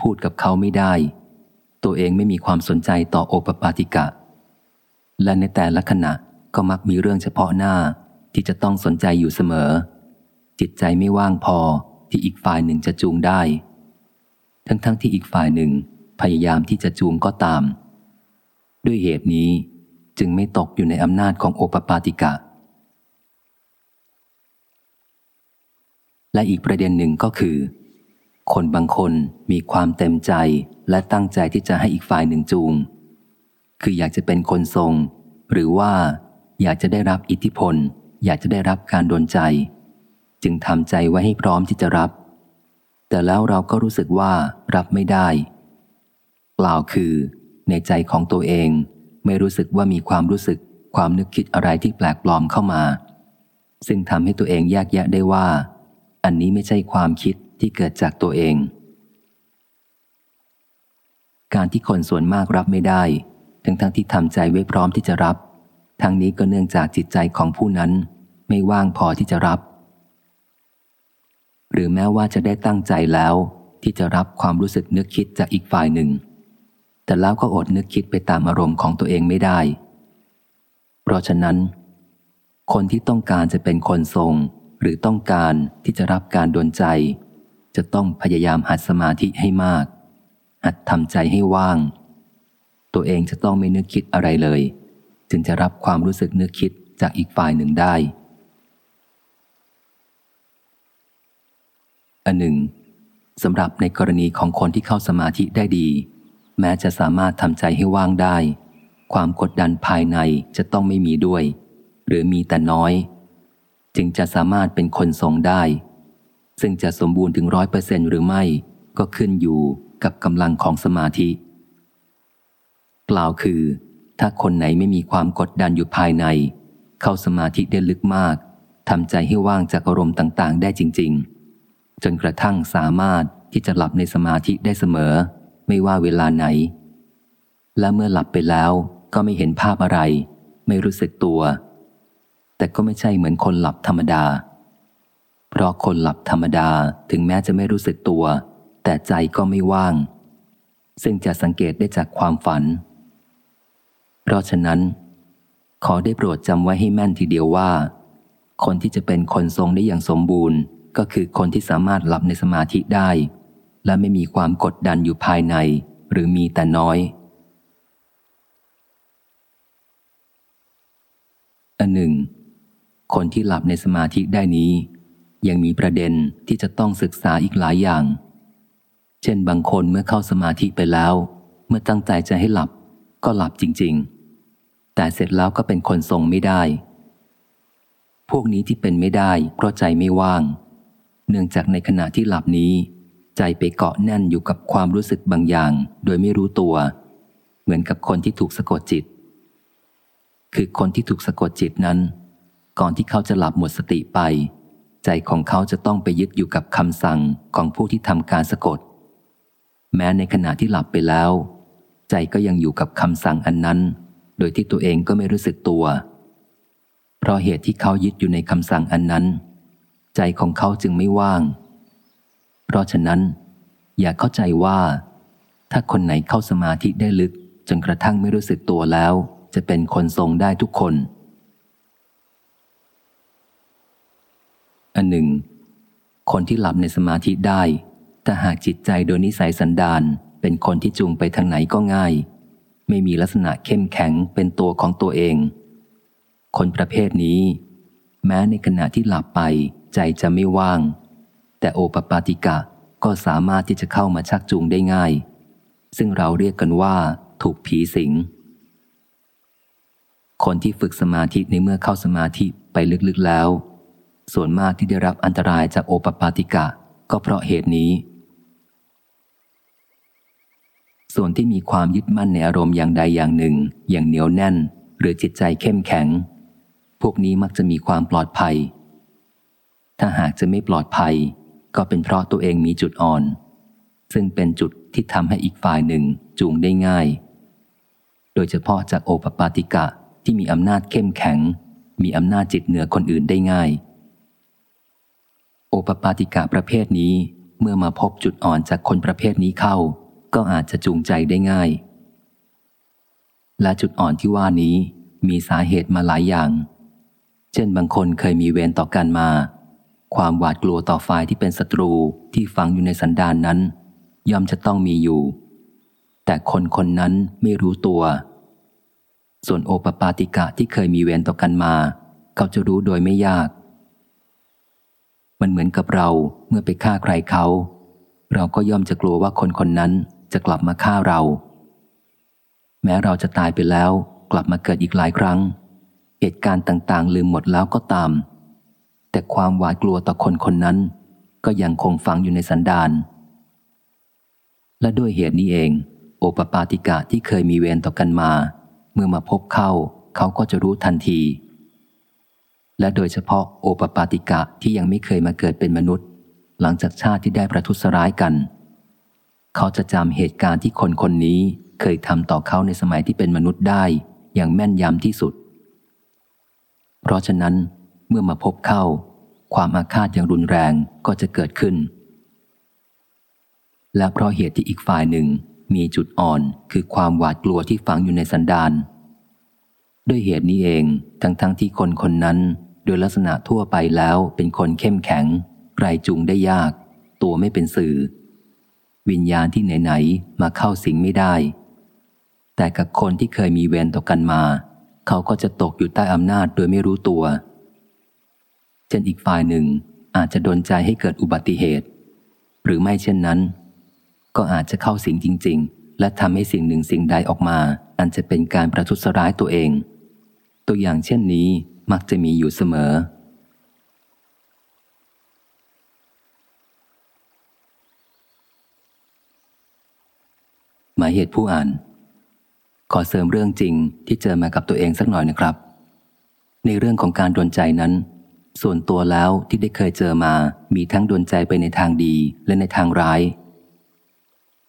พูดกับเขาไม่ได้ ตัวเองไม่มีความสนใจต่อโอปปาติกะ และในแต่ละขณะก็มักมีเรื่องเฉพาะหน้าที่จะต้องสนใจอยู่เสมอ จิตใจไม่ว่างพอที่อีกฝ่ายหนึ่งจะจูงได้ ทั้งๆทที่อีกฝ่ายหนึ่งพยายามที่จะจูงก็ตาม ด้วยเหตุนี้จึงไม่ตกอยู่ในอำนาจของโอปปาติกะ และอีกประเด็นหนึ่งก็คือ คนบางคนมีความเต็มใจและตั้งใจที่จะให้อีกฝ่ายหนึ่งจูง คืออยากจะเป็นคนทรง หรือว่า อยากจะได้รับอิทธิพล อยากจะได้รับการโดนใจ จึงทำใจไว้ให้พร้อมที่จะรับ แต่แล้วเราก็รู้สึกว่ารับไม่ได้ กล่าวคือ ในใจของตัวเอง ไม่รู้สึกว่ามีความรู้สึกความนึกคิดอะไรที่แปลกปลอมเข้ามา ซึ่งทำให้ตัวเองแยกแยะได้ว่า อันนี้ไม่ใช่ความคิดที่เกิดจากตัวเอง การที่คนส่วนมากรับไม่ได้ ทั้งทั้งที่ทำใจไว้พร้อมที่จะรับ ทั้งนี้ก็เนื่องจากจิตใจของผู้นั้น ไม่ว่างพอที่จะรับ หรือแม้ว่าจะได้ตั้งใจแล้วที่จะรับความรู้สึกนึกคิดจากอีกฝ่ายหนึ่ง แต่แล้วก็อดนึกคิดไปตามอารมณ์ของตัวเองไม่ได้ เพราะฉะนั้น คนที่ต้องการจะเป็นคนทรง หรือต้องการที่จะรับการดนใจ จะต้องพยายามหัดสมาธิให้มาก หัดทำใจให้ว่าง ตัวเองจะต้องไม่นึกคิดอะไรเลย จึงจะรับความรู้สึกนึกคิดจากอีกฝ่ายหนึ่งได้อันหนึ่งสำหรับในกรณีของคนที่เข้าสมาธิได้ดี แม้จะสามารถทำใจให้ว่างได้ ความกดดันภายในจะต้องไม่มีด้วย หรือมีแต่น้อย จึงจะสามารถเป็นคนทรงได้ ซึ่งจะสมบูรณ์ถึงร้อยเปอร์เซนหรือไม่ ก็ขึ้นอยู่กับกำลังของสมาธิ กล่าวคือ ถ้าคนไหนไม่มีความกดดันอยู่ภายใน เข้าสมาธิได้ลึกมากทำใจให้ว่างจากอารมณ์ต่างๆ ได้จริง ๆ จนกระทั่งสามารถที่จะหลับในสมาธิได้เสมอ ไม่ว่าเวลาไหน และเมื่อหลับไปแล้วก็ไม่เห็นภาพอะไร ไม่รู้สึกตัว แต่ก็ไม่ใช่เหมือนคนหลับธรรมดา เพราะคนหลับธรรมดาถึงแม้จะไม่รู้สึกตัว แต่ใจก็ไม่ว่าง ซึ่งจะสังเกตได้จากความฝัน เพราะฉะนั้น ขอได้โปรดจำไว้ให้แม่นทีเดียวว่า คนที่จะเป็นคนทรงได้อย่างสมบูรณ์ ก็คือคนที่สามารถหลับในสมาธิได้ และไม่มีความกดดันอยู่ภายใน หรือมีแต่น้อยอันหนึ่ง คนที่หลับในสมาธิได้นี้ ยังมีประเด็นที่จะต้องศึกษาอีกหลายอย่าง เช่นบางคนเมื่อเข้าสมาธิไปแล้ว เมื่อตั้งใจจะให้หลับ ก็หลับจริง ๆ แต่เสร็จแล้วก็เป็นคนทรงไม่ได้ พวกนี้ที่เป็นไม่ได้เพราะใจไม่ว่าง เนื่องจากในขณะที่หลับนี้ ใจไปเกาะแน่นอยู่กับความรู้สึกบางอย่าง โดยไม่รู้ตัว เหมือนกับคนที่ถูกสะกดจิต คือคนที่ถูกสะกดจิตนั้น ก่อนที่เขาจะหลับหมดสติไป ใจของเขาจะต้องไปยึดอยู่กับคำสั่งของผู้ที่ทำการสะกด แม้ในขณะที่หลับไปแล้ว ใจก็ยังอยู่กับคำสั่งอันนั้น โดยที่ตัวเองก็ไม่รู้สึกตัว เพราะเหตุที่เขายึดอยู่ในคำสั่งอันนั้น ใจของเขาจึงไม่ว่าง เพราะฉะนั้น อย่าเข้าใจว่า ถ้าคนไหนเข้าสมาธิได้ลึกจนกระทั่งไม่รู้สึกตัวแล้ว จะเป็นคนทรงได้ทุกคน อันหนึ่ง คนที่หลับในสมาธิได้ แต่หากจิตใจโดยนิสัยสันดานเป็นคนที่จูงไปทางไหนก็ง่าย ไม่มีลักษณะเข้มแข็งเป็นตัวของตัวเอง คนประเภทนี้ แม้ในขณะที่หลับไปใจจะไม่ว่าง แต่โอปปาติกะก็สามารถที่จะเข้ามาชักจูงได้ง่าย ซึ่งเราเรียกกันว่าถูกผีสิง คนที่ฝึกสมาธิในเมื่อเข้าสมาธิไปลึกๆแล้ว ส่วนมากที่ได้รับอันตรายจากโอปปาติกะ ก็เพราะเหตุนี้ ส่วนที่มีความยึดมั่นในอารมณ์อย่างใดอย่างหนึ่ง อย่างเหนียวแน่น หรือจิตใจเข้มแข็ง พวกนี้มักจะมีความปลอดภัย ถ้าหากจะไม่ปลอดภัย ก็เป็นเพราะตัวเองมีจุดอ่อน ซึ่งเป็นจุดที่ทำให้อีกฝ่ายหนึ่งจูงได้ง่าย โดยเฉพาะจากโอปปาติกะที่มีอำนาจเข้มแข็ง มีอำนาจจิตเหนือคนอื่นได้ง่าย โอปปาติกะประเภทนี้ เมื่อมาพบจุดอ่อนจากคนประเภทนี้เข้า ก็อาจจะจูงใจได้ง่าย และจุดอ่อนที่ว่านี้มีสาเหตุมาหลายอย่าง เช่นบางคนเคยมีเวรต่อกันมา ความหวาดกลัวต่อฝ่ายที่เป็นศัตรูที่ฝังอยู่ในสันดานนั้น ย่อมจะต้องมีอยู่ แต่คนคนนั้นไม่รู้ตัว ส่วนโอปปาติกะที่เคยมีเวรต่อกันมา เขาจะรู้โดยไม่ยาก มันเหมือนกับเราเมื่อไปฆ่าใครเขา เราก็ย่อมจะกลัวว่าคนคนนั้นจะกลับมาฆ่าเรา แม้เราจะตายไปแล้วกลับมาเกิดอีกหลายครั้ง เหตุการณ์ต่างๆ ลืมหมดแล้วก็ตาม แต่ความหวาดกลัวต่อคนคนนั้น ก็ยังคงฝังอยู่ในสันดานและด้วยเหตุนี้เอง โอปปาติกะที่เคยมีเวรต่อกันมา เมื่อมาพบเข้า เขาก็จะรู้ทันที และโดยเฉพาะโอปปาติกะที่ยังไม่เคยมาเกิดเป็นมนุษย์ หลังจากชาติที่ได้ประทุษร้ายกัน เขาจะจำเหตุการณ์ที่คนคนนี้เคยทำต่อเขาในสมัยที่เป็นมนุษย์ได้ อย่างแม่นยำที่สุด เพราะฉะนั้นเมื่อมาพบเข้า ความอาฆาตอย่างรุนแรงก็จะเกิดขึ้น และเพราะเหตุที่อีกฝ่ายหนึ่งมีจุดอ่อนคือความหวาดกลัวที่ฝังอยู่ในสันดาน ด้วยเหตุนี้เองทั้งๆทที่คนคนนั้น โดยลักษณะทั่วไปแล้วเป็นคนเข้มแข็งไรจุงได้ยาก ตัวไม่เป็นสื่อ วิญญาณที่ไหนๆมาเข้าสิงไม่ได้ แต่กับคนที่เคยมีเวรต่อกันมา เขาก็จะตกอยู่ใต้อำนาจโดยไม่รู้ตัวเช่นอีกฝ่ายหนึ่งอาจจะดนใจให้เกิดอุบัติเหตุ หรือไม่เช่นนั้น ก็อาจจะเข้าสิงจริง ๆ และทำให้สิ่งหนึ่งสิ่งใดออกมา อันจะเป็นการประทุษร้ายตัวเอง ตัวอย่างเช่นนี้มักจะมีอยู่เสมอ หมายเหตุผู้อ่าน ขอเสริมเรื่องจริงที่เจอมากับตัวเองสักหน่อยนะครับ ในเรื่องของการดนใจนั้น ส่วนตัวแล้วที่ได้เคยเจอมามีทั้งดนใจไปในทางดีและในทางร้าย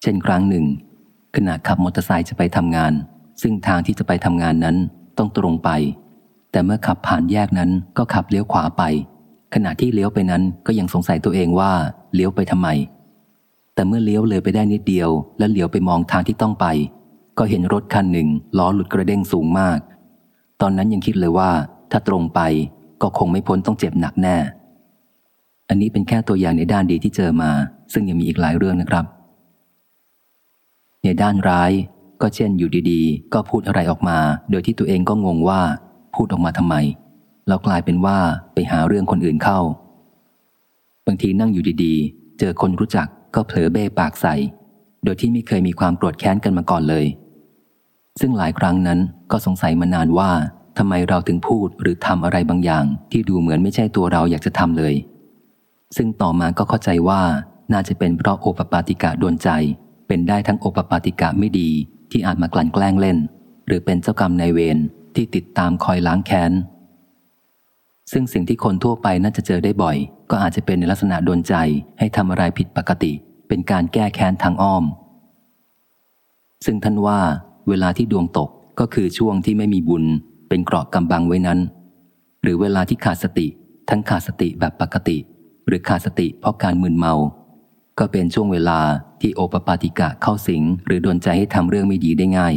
เช่นครั้งหนึ่งขณะขับมอเตอร์ไซค์จะไปทำงาน ซึ่งทางที่จะไปทำงานนั้น ต้องตรงไป แต่เมื่อขับผ่านแยกนั้นก็ขับเลี้ยวขวาไป ขณะที่เลี้ยวไปนั้นก็ยังสงสัยตัวเองว่าเลี้ยวไปทำไม แต่เมื่อเลี้ยวเลยไปได้นิดเดียว และเหลียวไปมองทางที่ต้องไป ก็เห็นรถคันหนึ่งล้อหลุดกระเด้งสูงมาก ตอนนั้นยังคิดเลยว่า ถ้าตรงไปก็คงไม่พ้นต้องเจ็บหนักแน่ อันนี้เป็นแค่ตัวอย่างในด้านดีที่เจอมา ซึ่งยังมีอีกหลายเรื่องนะครับ ในด้านร้าย ก็เช่นอยู่ดีๆ ก็พูดอะไรออกมา โดยที่ตัวเองก็งงว่า พูดออกมาทำไม แล้วกลายเป็นว่าไปหาเรื่องคนอื่นเข้า บางทีนั่งอยู่ดีๆ เจอคนรู้จักก็เผลอเบ้ปากใส่ โดยที่ไม่เคยมีความโกรธแค้นกันมาก่อนเลย ซึ่งหลายครั้งนั้นก็สงสัยมานานว่าทำไมเราถึงพูดหรือทำอะไรบางอย่าง ที่ดูเหมือนไม่ใช่ตัวเราอยากจะทำเลย ซึ่งต่อมาก็เข้าใจว่าน่าจะเป็นเพราะโอปปาติกะดวนใจ เป็นได้ทั้งโอปปาติกะไม่ดี ที่อาจมากลั่นแกล้งเล่น หรือเป็นเจ้ากรรมนายเวรที่ติดตามคอยล้างแค้น ซึ่งสิ่งที่คนทั่วไปน่าจะเจอได้บ่อย ก็อาจจะเป็นในลักษณะโดนใจให้ทำอะไรผิดปกติ เป็นการแก้แค้นทางอ้อม ซึ่งท่านว่า เวลาที่ดวงตกก็คือช่วงที่ไม่มีบุญ เป็นเกราะกำบังไว้นั้น หรือเวลาที่ขาดสติ ทั้งขาดสติแบบปกติ หรือขาดสติเพราะการมึนเมา ก็เป็นช่วงเวลาที่โอปปาติกะเข้าสิง หรือโดนใจให้ทำเรื่องไม่ดีได้ง่าย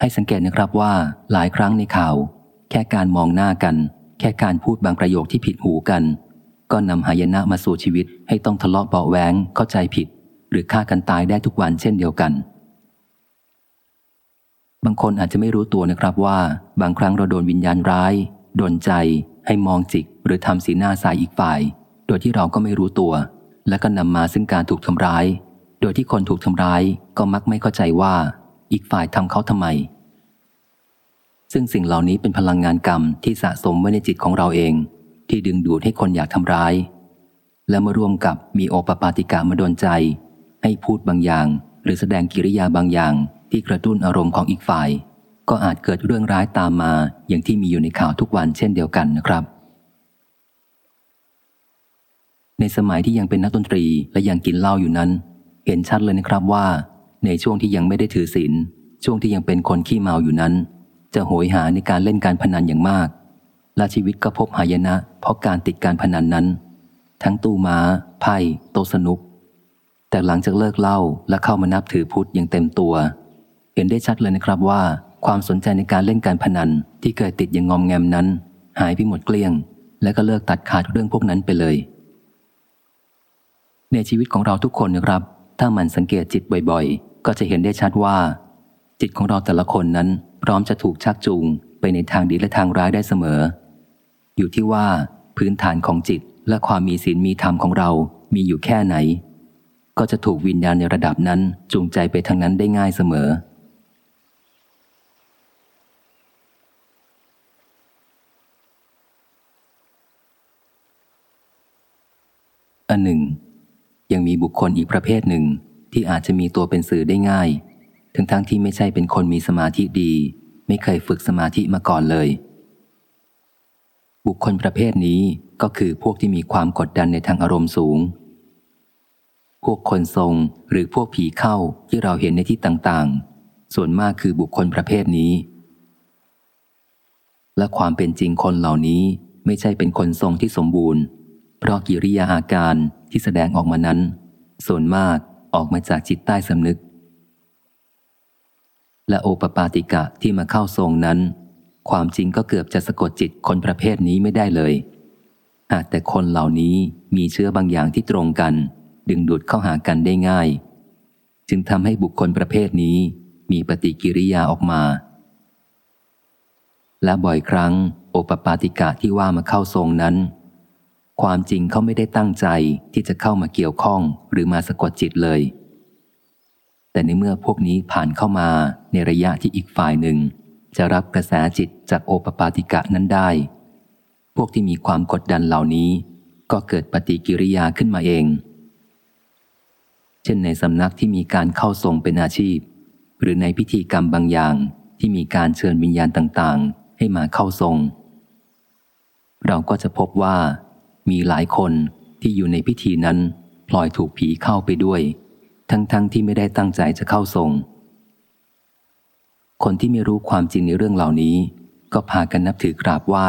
ให้สังเกตนะครับว่าหลายครั้งในข่าว แค่การมองหน้ากัน แค่การพูดบางประโยคที่ผิดหูกัน ก็นำหายนะมาสู่ชีวิต ให้ต้องทะเลาะเบาแหวงเข้าใจผิด หรือฆ่ากันตายได้ทุกวันเช่นเดียวกัน บางคนอาจจะไม่รู้ตัวนะครับว่า บางครั้งเราโดนวิญญาณร้ายโดนใจ ให้มองจิก หรือทำสีหน้าสายอีกฝ่าย โดยที่เราก็ไม่รู้ตัว และก็นำมาซึ่งการถูกทำร้าย โดยที่คนถูกทำร้ายก็มักไม่เข้าใจว่า อีกฝ่ายทำเขาทำไม ซึ่งสิ่งเหล่านี้เป็นพลังงานกรรมที่สะสมไว้ในจิตของเราเอง ที่ดึงดูดให้คนอยากทำร้าย และมารวมกับมีโอปปาติกามาโดนใจ ให้พูดบางอย่าง หรือแสดงกิริยาบางอย่างที่กระตุ้นอารมณ์ของอีกฝ่าย ก็อาจเกิดเรื่องร้ายตามมาอย่างที่มีอยู่ในข่าวทุกวันเช่นเดียวกันนะครับ ในสมัยที่ยังเป็นนักดนตรีและยังกินเหล้าอยู่นั้น เห็นชัดเลยนะครับว่า ในช่วงที่ยังไม่ได้ถือศีลช่วงที่ยังเป็นคนขี้เมาอยู่นั้น จะโหยหาในการเล่นการพนันอย่างมาก และชีวิตก็พบหายนะ เพราะการติดการพนันนั้น ทั้งตู้ม้า ไพ่โตสนุก แต่หลังจากเลิกเหล้าและเข้ามานับถือพุทธอย่างเต็มตัว เห็นได้ชัดเลยนะครับว่า ความสนใจในการเล่นการพนันที่เคยติดอย่างงอมแงมนั้น หายไปหมดเกลี้ยง และก็เลิกตัดขาดเรื่องพวกนั้นไปเลย ในชีวิตของเราทุกคนนะครับ ถ้ามันสังเกตจิตบ่อยๆ ก็จะเห็นได้ชัดว่า จิตของเราแต่ละคนนั้น พร้อมจะถูกชักจูงไปในทางดีและทางร้ายได้เสมอ อยู่ที่ว่า พื้นฐานของจิตและความมีศีลมีธรรมของเรา มีอยู่แค่ไหน ก็จะถูกวิญญาณในระดับนั้นจูงใจไปทางนั้นได้ง่ายเสมอ อันหนึ่ง ยังมีบุคคลอีกประเภทหนึ่งที่อาจจะมีตัวเป็นสื่อได้ง่าย ทั้งๆทที่ไม่ใช่เป็นคนมีสมาธิดี ไม่เคยฝึกสมาธิมาก่อนเลย บุคคลประเภทนี้ก็คือพวกที่มีความกดดันในทางอารมณ์สูง พวกคนทรงหรือพวกผีเข้าที่เราเห็นในที่ต่างๆ ส่วนมากคือบุคคลประเภทนี้ และความเป็นจริงคนเหล่านี้ไม่ใช่เป็นคนทรงที่สมบูรณ์ เพราะกิริยาอาการที่แสดงออกมานั้น ส่วนมากออกมาจากจิตใต้สำนึก และโอปปาติกะที่มาเข้าทรงนั้น ความจริงก็เกือบจะสะกดจิตคนประเภทนี้ไม่ได้เลย หากแต่คนเหล่านี้มีเชื้อบางอย่างที่ตรงกัน ดึงดูดเข้าหากันได้ง่าย จึงทำให้บุคคลประเภทนี้มีปฏิกิริยาออกมา และบ่อยครั้ง โอปปาติกะที่ว่ามาเข้าทรงนั้น ความจริงเขาไม่ได้ตั้งใจที่จะเข้ามาเกี่ยวข้องหรือมาสะกดจิตเลย แต่ในเมื่อพวกนี้ผ่านเข้ามาในระยะที่อีกฝ่ายหนึ่ง จะรับกระแสจิตจากโอปปาติกะนั้นได้ พวกที่มีความกดดันเหล่านี้ ก็เกิดปฏิกิริยาขึ้นมาเอง เช่นในสำนักที่มีการเข้าทรงเป็นอาชีพ หรือในพิธีกรรมบางอย่างที่มีการเชิญวิญญาณต่างๆ ให้มาเข้าทรง เราก็จะพบว่า มีหลายคนที่อยู่ในพิธีนั้นพลอยถูกผีเข้าไปด้วย ทั้งๆทที่ไม่ได้ตั้งใจจะเข้าทรง คนที่ไม่รู้ความจริงในเรื่องเหล่านี้ ก็พากันนับถือกราบไหว้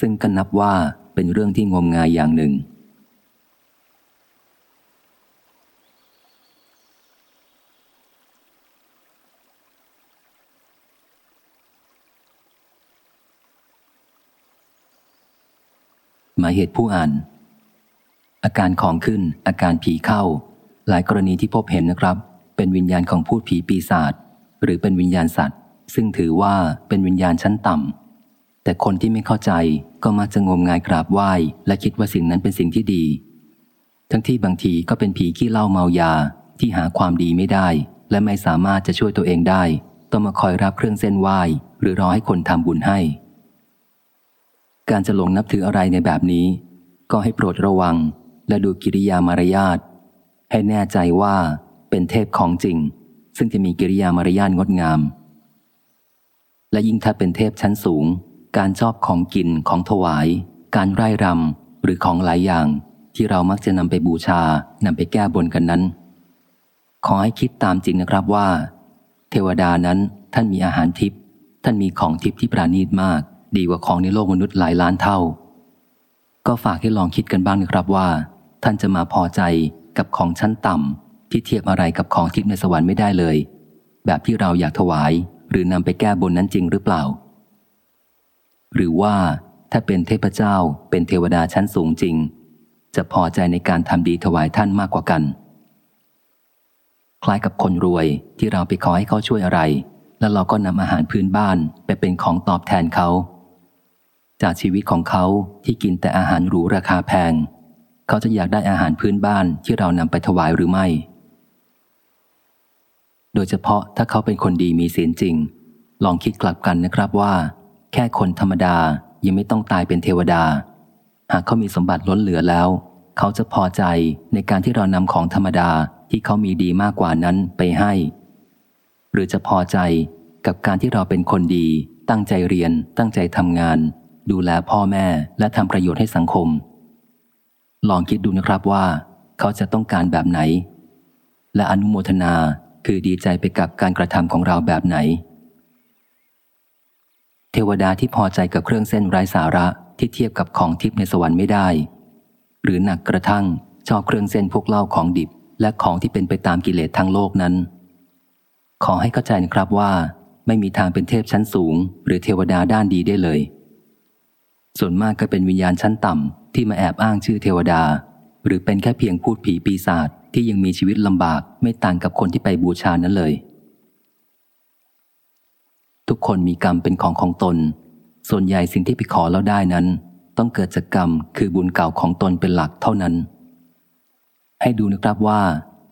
ซึ่งก็นับว่าเป็นเรื่องที่งมงายอย่างหนึ่ง หมายเหตุผู้อ่าน อาการของขึ้น อาการผีเข้า หลายกรณีที่พบเห็นนะครับ เป็นวิญญาณของพูดผีปีศาจหรือเป็นวิญญาณสัตว์ ซึ่งถือว่าเป็นวิญญาณชั้นต่ำแต่คนที่ไม่เข้าใจก็มักจะงมงายกราบไหว้และคิดว่าสิ่งนั้นเป็นสิ่งที่ดี ทั้งที่บางทีก็เป็นผีขี้เล้าเมายาที่หาความดีไม่ได้ และไม่สามารถจะช่วยตัวเองได้ ต้องมาคอยรับเครื่องเส้นไหว้หรือรอให้คนทำบุญให้ การจะหลงนับถืออะไรในแบบนี้ ก็ให้โปรดระวัง และดูกิริยามารยาท ให้แน่ใจว่าเป็นเทพของจริง ซึ่งจะมีกิริยามารยาทงดงาม และยิ่งถ้าเป็นเทพชั้นสูง การชอบของกินของถวาย การไร้รำหรือของหลายอย่างที่เรามักจะนำไปบูชานำไปแก้บนกันนั้น ขอให้คิดตามจริงนะครับว่า เทวดานั้นท่านมีอาหารทิพย์ท่านมีของทิพย์ที่ปราณีตมาก ดีกว่าของในโลกมนุษย์หลายล้านเท่า ก็ฝากให้ลองคิดกันบ้างนะครับว่า ท่านจะมาพอใจกับของชั้นต่ำที่เทียบอะไรกับของทิพย์ในสวรรค์ไม่ได้เลย แบบที่เราอยากถวายหรือนำไปแก้บนนั้นจริงหรือเปล่า หรือว่าถ้าเป็นเทพเจ้าเป็นเทวดาชั้นสูงจริง จะพอใจในการทำดีถวายท่านมากกว่ากัน คล้ายกับคนรวยที่เราไปขอให้เขาช่วยอะไร แล้วเราก็นำอาหารพื้นบ้านไปเป็นของตอบแทนเขา จากชีวิตของเขาที่กินแต่อาหารหรูราคาแพง เขาจะอยากได้อาหารพื้นบ้านที่เรานำไปถวายหรือไม่ โดยเฉพาะถ้าเขาเป็นคนดีมีศีลจริง ลองคิดกลับกันนะครับว่า แค่คนธรรมดายังไม่ต้องตายเป็นเทวดา หากเขามีสมบัติล้นเหลือแล้ว เขาจะพอใจในการที่เรานำของธรรมดาที่เขามีดีมากกว่านั้นไปให้ หรือจะพอใจกับการที่เราเป็นคนดี ตั้งใจเรียน ตั้งใจทำงาน ดูแลพ่อแม่และทำประโยชน์ให้สังคม ลองคิดดูนะครับว่า เขาจะต้องการแบบไหน และอนุโมทนาคือดีใจไปกับการกระทำของเราแบบไหน เทวดาที่พอใจกับเครื่องเส้นไร้สาระที่เทียบกับของทิพย์ในสวรรค์ไม่ได้ หรือหนักกระทั่งชอบเครื่องเส้นพวกเล้าของดิบ และของที่เป็นไปตามกิเลสทั้งโลกนั้น ขอให้เข้าใจนะครับว่า ไม่มีทางเป็นเทพชั้นสูง หรือเทวดาด้านดีได้เลย ส่วนมากก็เป็นวิญญาณชั้นต่ำที่มาแอบอ้างชื่อเทวดา หรือเป็นแค่เพียงพูดผีปีศาจที่ยังมีชีวิตลำบากไม่ต่างกับคนที่ไปบูชานั้นเลย ทุกคนมีกรรมเป็นของของตน ส่วนใหญ่สิ่งที่ไปขอแล้วได้นั้น ต้องเกิดจากกรรมคือบุญเก่าของตนเป็นหลักเท่านั้น ให้ดูนะครับว่า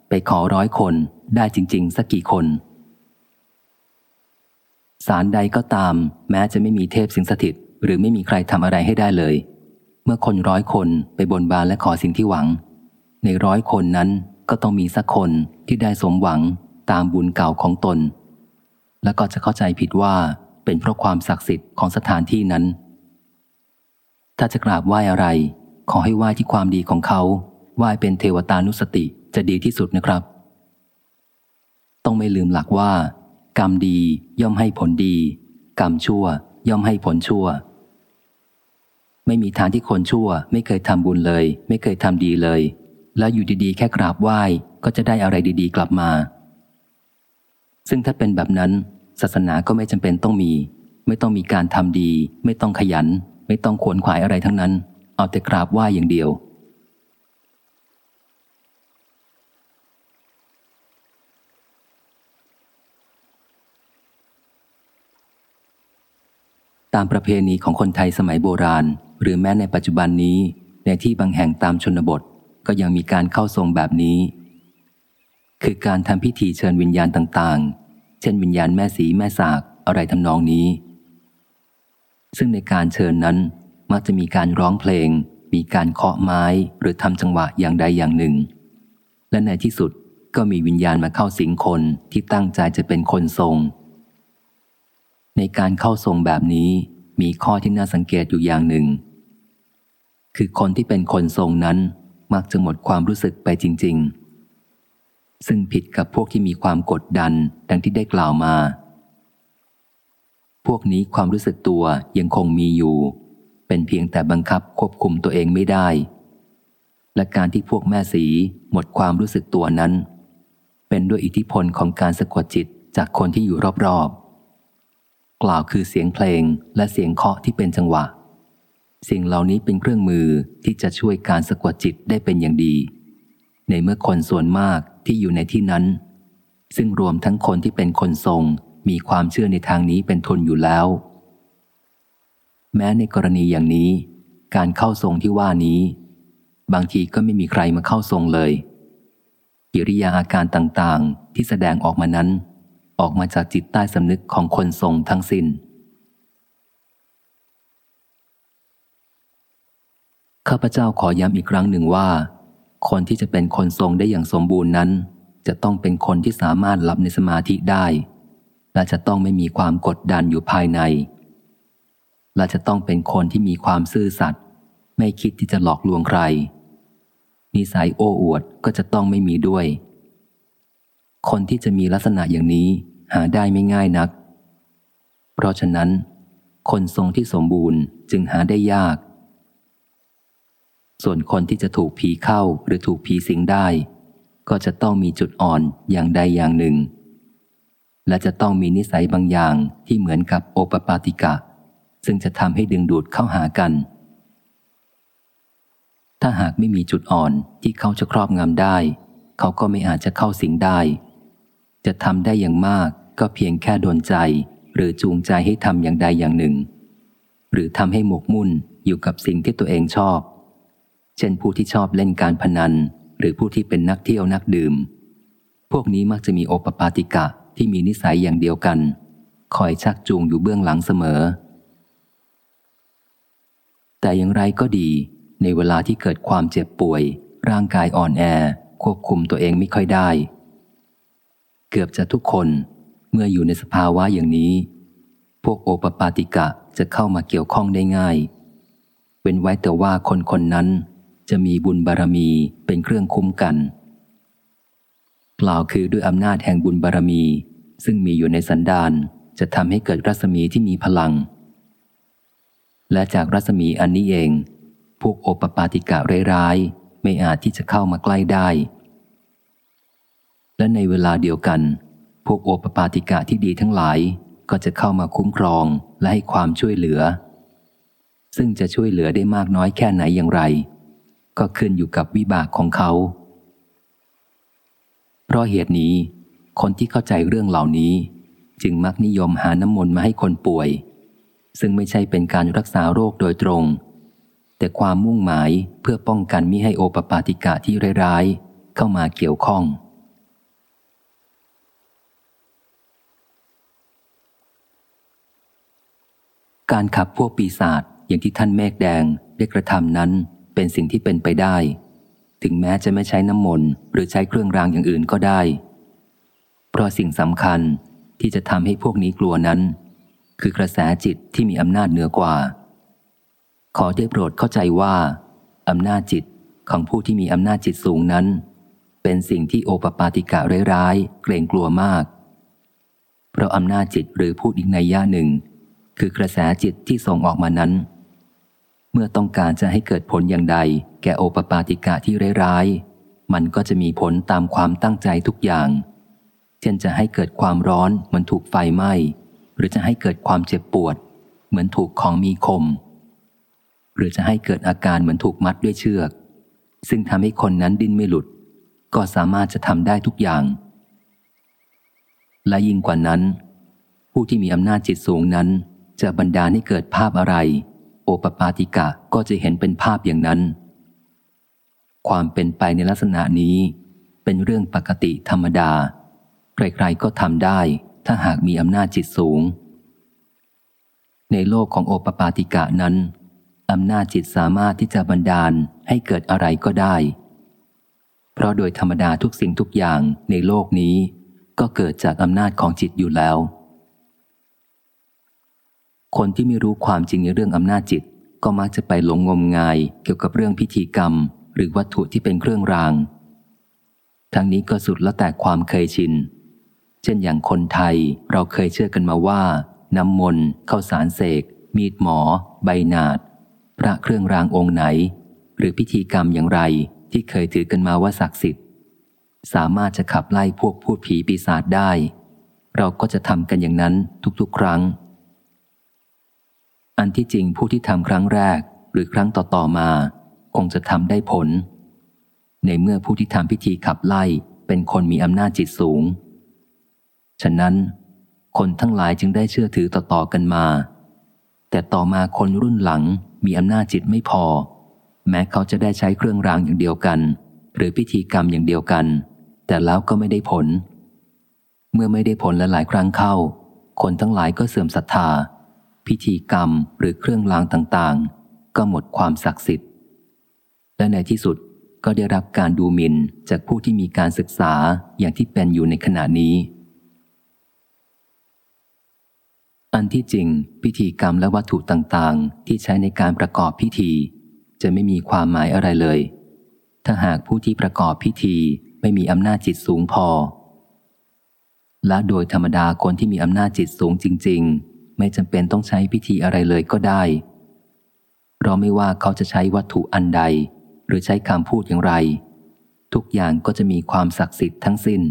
ไปขอร้อยคนได้จริง ๆ สักกี่คนสารใดก็ตาม แม้จะไม่มีเทพสิงสถิต หรือไม่มีใครทำอะไรให้ได้เลย เมื่อคนร้อยคนไปบนบานและขอสิ่งที่หวัง ในร้อยคนนั้นก็ต้องมีสักคนที่ได้สมหวังตามบุญเก่าของตน แล้วก็จะเข้าใจผิดว่าเป็นเพราะความศักดิ์สิทธิ์ของสถานที่นั้น ถ้าจะกราบไหว้อะไร ขอให้ไหว้ที่ความดีของเขาไหว้เป็นเทวตานุสติจะดีที่สุดนะครับ ต้องไม่ลืมหลักว่า กรรมดีย่อมให้ผลดี กรรมชั่วย่อมให้ผลชั่ว ไม่มีทางที่คนชั่ว ไม่เคยทำบุญเลย ไม่เคยทำดีเลย แล้วอยู่ดีๆ แค่กราบไหว้ก็จะได้อะไรดีๆ กลับมา ซึ่งถ้าเป็นแบบนั้น ศาสนาก็ไม่จำเป็นต้องมี ไม่ต้องมีการทำดี ไม่ต้องขยัน ไม่ต้องขวนขวายอะไรทั้งนั้น เอาแต่กราบไหว้อย่างเดียวตามประเพณีของคนไทยสมัยโบราณ หรือแม้ในปัจจุบันนี้ในที่บางแห่งตามชนบทก็ยังมีการเข้าทรงแบบนี้ คือการทำพิธีเชิญวิญญาณต่างๆ เช่นวิญญาณแม่สีแม่สากอะไรทำนองนี้ ซึ่งในการเชิญนั้นมักจะมีการร้องเพลง มีการเคาะไม้หรือทำจังหวะอย่างใดอย่างหนึ่ง และในที่สุดก็มีวิญญาณมาเข้าสิงคนที่ตั้งใจจะเป็นคนทรง ในการเข้าทรงแบบนี้มีข้อที่น่าสังเกตอยู่อย่างหนึ่ง คือคนที่เป็นคนทรงนั้น มักจะหมดความรู้สึกไปจริง ๆ ซึ่งผิดกับพวกที่มีความกดดันดังที่ได้กล่าวมา พวกนี้ความรู้สึกตัวยังคงมีอยู่ เป็นเพียงแต่บังคับควบคุมตัวเองไม่ได้ และการที่พวกแม่สีหมดความรู้สึกตัวนั้น เป็นด้วยอิทธิพลของการสะกดจิตจากคนที่อยู่รอบๆ กล่าวคือเสียงเพลงและเสียงเคาะที่เป็นจังหวะ สิ่งเหล่านี้เป็นเครื่องมือที่จะช่วยการสะกดจิตได้เป็นอย่างดี ในเมื่อคนส่วนมากที่อยู่ในที่นั้น ซึ่งรวมทั้งคนที่เป็นคนทรงมีความเชื่อในทางนี้เป็นทุนอยู่แล้ว แม้ในกรณีอย่างนี้ การเข้าทรงที่ว่านี้ บางทีก็ไม่มีใครมาเข้าทรงเลยกิริยาอาการต่างๆ ที่แสดงออกมานั้น ออกมาจากจิตใต้สำนึกของคนทรงทั้งสิน้น ข้าพเจ้าขอย้ำอีกครั้งหนึ่งว่า คนที่จะเป็นคนทรงได้อย่างสมบูรณ์นั้น จะต้องเป็นคนที่สามารถหลับในสมาธิได้ และจะต้องไม่มีความกดดันอยู่ภายใน และจะต้องเป็นคนที่มีความซื่อสัตย์ไม่คิดที่จะหลอกลวงใคร นิสัยโอ้อวดก็จะต้องไม่มีด้วย คนที่จะมีลักษณะอย่างนี้หาได้ไม่ง่ายนัก เพราะฉะนั้น คนทรงที่สมบูรณ์จึงหาได้ยาก ส่วนคนที่จะถูกผีเข้าหรือถูกผีสิงได้ ก็จะต้องมีจุดอ่อนอย่างใดอย่างหนึ่ง และจะต้องมีนิสัยบางอย่างที่เหมือนกับโอปปาติกะ ซึ่งจะทำให้ดึงดูดเข้าหากัน ถ้าหากไม่มีจุดอ่อนที่เขาจะครอบงำได้ เขาก็ไม่อาจจะเข้าสิงได้ จะทำได้อย่างมากก็เพียงแค่โดนใจ หรือจูงใจให้ทำอย่างใดอย่างหนึ่ง หรือทำให้หมกมุ่นอยู่กับสิ่งที่ตัวเองชอบ เช่นผู้ที่ชอบเล่นการพนัน หรือผู้ที่เป็นนักเที่ยวนักดื่ม พวกนี้มักจะมีโอปปาติกะที่มีนิสัยอย่างเดียวกัน คอยชักจูงอยู่เบื้องหลังเสมอ แต่อย่างไรก็ดี ในเวลาที่เกิดความเจ็บป่วย ร่างกายอ่อนแอ ควบคุมตัวเองไม่ค่อยได้ เกือบจะทุกคนเมื่ออยู่ในสภาวะอย่างนี้ พวกโอปปาติกะจะเข้ามาเกี่ยวข้องได้ง่ายเว้นไว้แต่ว่าคนคนนั้น จะมีบุญบารมีเป็นเครื่องคุ้มกัน กล่าวคือด้วยอำนาจแห่งบุญบารมี ซึ่งมีอยู่ในสันดานจะทำให้เกิดรัศมีที่มีพลัง และจากรัศมีอันนี้เอง พวกโอปปาติกะร้ายๆไม่อาจที่จะเข้ามาใกล้ได้ และในเวลาเดียวกัน พวกโอปปาติกะที่ดีทั้งหลายก็จะเข้ามาคุ้มครองและให้ความช่วยเหลือ ซึ่งจะช่วยเหลือได้มากน้อยแค่ไหนอย่างไร ก็ขึ้นอยู่กับวิบากของเขา เพราะเหตุนี้ คนที่เข้าใจเรื่องเหล่านี้ จึงมักนิยมหาน้ำมนต์มาให้คนป่วย ซึ่งไม่ใช่เป็นการรักษาโรคโดยตรง แต่ความมุ่งหมายเพื่อป้องกันมิให้โอปปาติกะที่ร้ายๆเข้ามาเกี่ยวข้องการขับพวกปีศาจอย่างที่ท่านเมฆแดงได้กระทำนั้น เป็นสิ่งที่เป็นไปได้ ถึงแม้จะไม่ใช้น้ำมนต์หรือใช้เครื่องรางอย่างอื่นก็ได้ เพราะสิ่งสำคัญที่จะทำให้พวกนี้กลัวนั้น คือกระแสจิตที่มีอำนาจเหนือกว่า ขอได้โปรดเข้าใจว่าอำนาจจิตของผู้ที่มีอำนาจจิตสูงนั้น เป็นสิ่งที่โอปปาติกะร้ายๆเกรงกลัวมาก เพราะอำนาจจิตหรือพูดอีกในย่าหนึ่ง คือกระแสจิตที่ส่งออกมานั้น มื่อต้องการจะให้เกิดผลอย่างใด แก่โอปปาติกะที่ร้ายๆมันก็จะมีผลตามความตั้งใจทุกอย่าง เช่นจะให้เกิดความร้อนเหมือนถูกไฟไหม้หรือจะให้เกิดความเจ็บปวด เหมือนถูกของมีคม หรือจะให้เกิดอาการเหมือนถูกมัดด้วยเชือก ซึ่งทำให้คนนั้นดิ้นไม่หลุด ก็สามารถจะทำได้ทุกอย่าง และยิ่งกว่านั้น ผู้ที่มีอำนาจจิตสูงนั้น จะบรรดาให้เกิดภาพอะไร โอปปาติกะก็จะเห็นเป็นภาพอย่างนั้น ความเป็นไปในลักษณะนี้ เป็นเรื่องปกติธรรมดา ใครๆก็ทำได้ถ้าหากมีอำนาจจิตสูง ในโลกของโอปปาติกะนั้นอำนาจจิตสามารถที่จะบันดาลให้เกิดอะไรก็ได้ เพราะโดยธรรมดาทุกสิ่งทุกอย่างในโลกนี้ ก็เกิดจากอำนาจของจิตอยู่แล้ว คนที่ไม่รู้ความจริงในเรื่องอำนาจจิต ก็มักจะไปหลงงมงายเกี่ยวกับเรื่องพิธีกรรม หรือวัตถุที่เป็นเครื่องราง ทั้งนี้ก็สุดแล้วแต่ความเคยชิน เช่นอย่างคนไทยเราเคยเชื่อกันมาว่า น้ำมนต์ข้าวสารเสก มีดหมอ ใบนาด พระเครื่องรางองค์ไหน หรือพิธีกรรมอย่างไรที่เคยถือกันมาว่าศักดิ์สิทธิ์ สามารถจะขับไล่พวกพูดผีปีศาจได้ เราก็จะทำกันอย่างนั้นทุกๆ ครั้ง อันที่จริงผู้ที่ทำครั้งแรกหรือครั้งต่อๆมา คงจะทำได้ผล ในเมื่อผู้ที่ทำพิธีขับไล่เป็นคนมีอำนาจจิตสูง ฉะนั้น คนทั้งหลายจึงได้เชื่อถือต่อๆกันมา แต่ต่อมาคนรุ่นหลังมีอำนาจจิตไม่พอ แม้เขาจะได้ใช้เครื่องรางอย่างเดียวกัน หรือพิธีกรรมอย่างเดียวกัน แต่แล้วก็ไม่ได้ผล เมื่อไม่ได้ผลและหลายครั้งเข้า คนทั้งหลายก็เสื่อมศรัทธา พิธีกรรมหรือเครื่องรางต่างๆ ก็หมดความศักดิ์สิทธิ์ และในที่สุดก็ได้รับการดูหมิ่นจากผู้ที่มีการศึกษาอย่างที่เป็นอยู่ในขณะนี้ อันที่จริง พิธีกรรมและวัตถุต่างๆ ที่ใช้ในการประกอบพิธี จะไม่มีความหมายอะไรเลย ถ้าหากผู้ที่ประกอบพิธีไม่มีอำนาจจิตสูงพอ และโดยธรรมดาคนที่มีอำนาจจิตสูงจริงๆ ไม่จำเป็นต้องใช้พิธีอะไรเลยก็ได้ เราไม่ว่าเขาจะใช้วัตถุอันใด หรือใช้คำพูดอย่างไร ทุกอย่างก็จะมีความศักดิ์สิทธิ์ทั้งสิ้น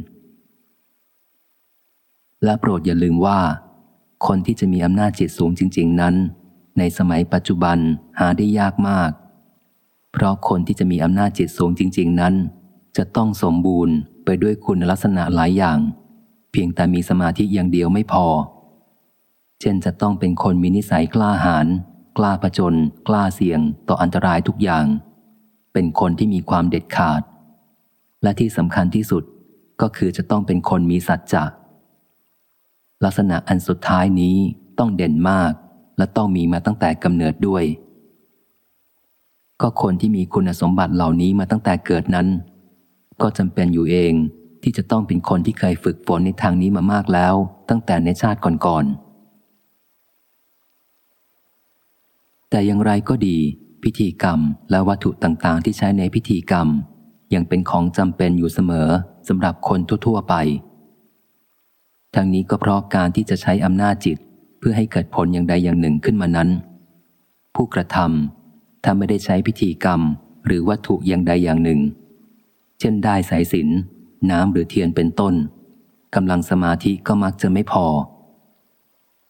และโปรดอย่าลืมว่า คนที่จะมีอำนาจจิตสูงจริง ๆ นั้น ในสมัยปัจจุบันหาได้ยากมาก เพราะคนที่จะมีอำนาจจิตสูงจริง ๆ นั้น จะต้องสมบูรณ์ไปด้วยคุณลักษณะหลายอย่าง เพียงแต่มีสมาธิอย่างเดียวไม่พอ เช่นจะต้องเป็นคนมีนิสัยกล้าหาญกล้าผจญกล้าเสี่ยงต่ออันตรายทุกอย่าง เป็นคนที่มีความเด็ดขาด และที่สำคัญที่สุดก็คือจะต้องเป็นคนมีสัจจะลักษณะอันสุดท้ายนี้ต้องเด่นมาก และต้องมีมาตั้งแต่กำเนิดด้วย ก็คนที่มีคุณสมบัติเหล่านี้มาตั้งแต่เกิดนั้น ก็จำเป็นอยู่เองที่จะต้องเป็นคนที่เคยฝึกฝนในทางนี้มามากแล้ว ตั้งแต่ในชาติก่อนๆ แต่อย่างไรก็ดี พิธีกรรมและวัตถุต่างๆ ที่ใช้ในพิธีกรรม ยังเป็นของจำเป็นอยู่เสมอสำหรับคนทั่ว ๆ ไป ทั้งนี้ก็เพราะการที่จะใช้อำนาจจิต เพื่อให้เกิดผลอย่างใดอย่างหนึ่งขึ้นมานั้น ผู้กระทำถ้าไม่ได้ใช้พิธีกรรม หรือวัตถุอย่างใดอย่างหนึ่ง เช่นได้สายสินน้ำหรือเทียนเป็นต้นกำลังสมาธิก็มักจะไม่พอ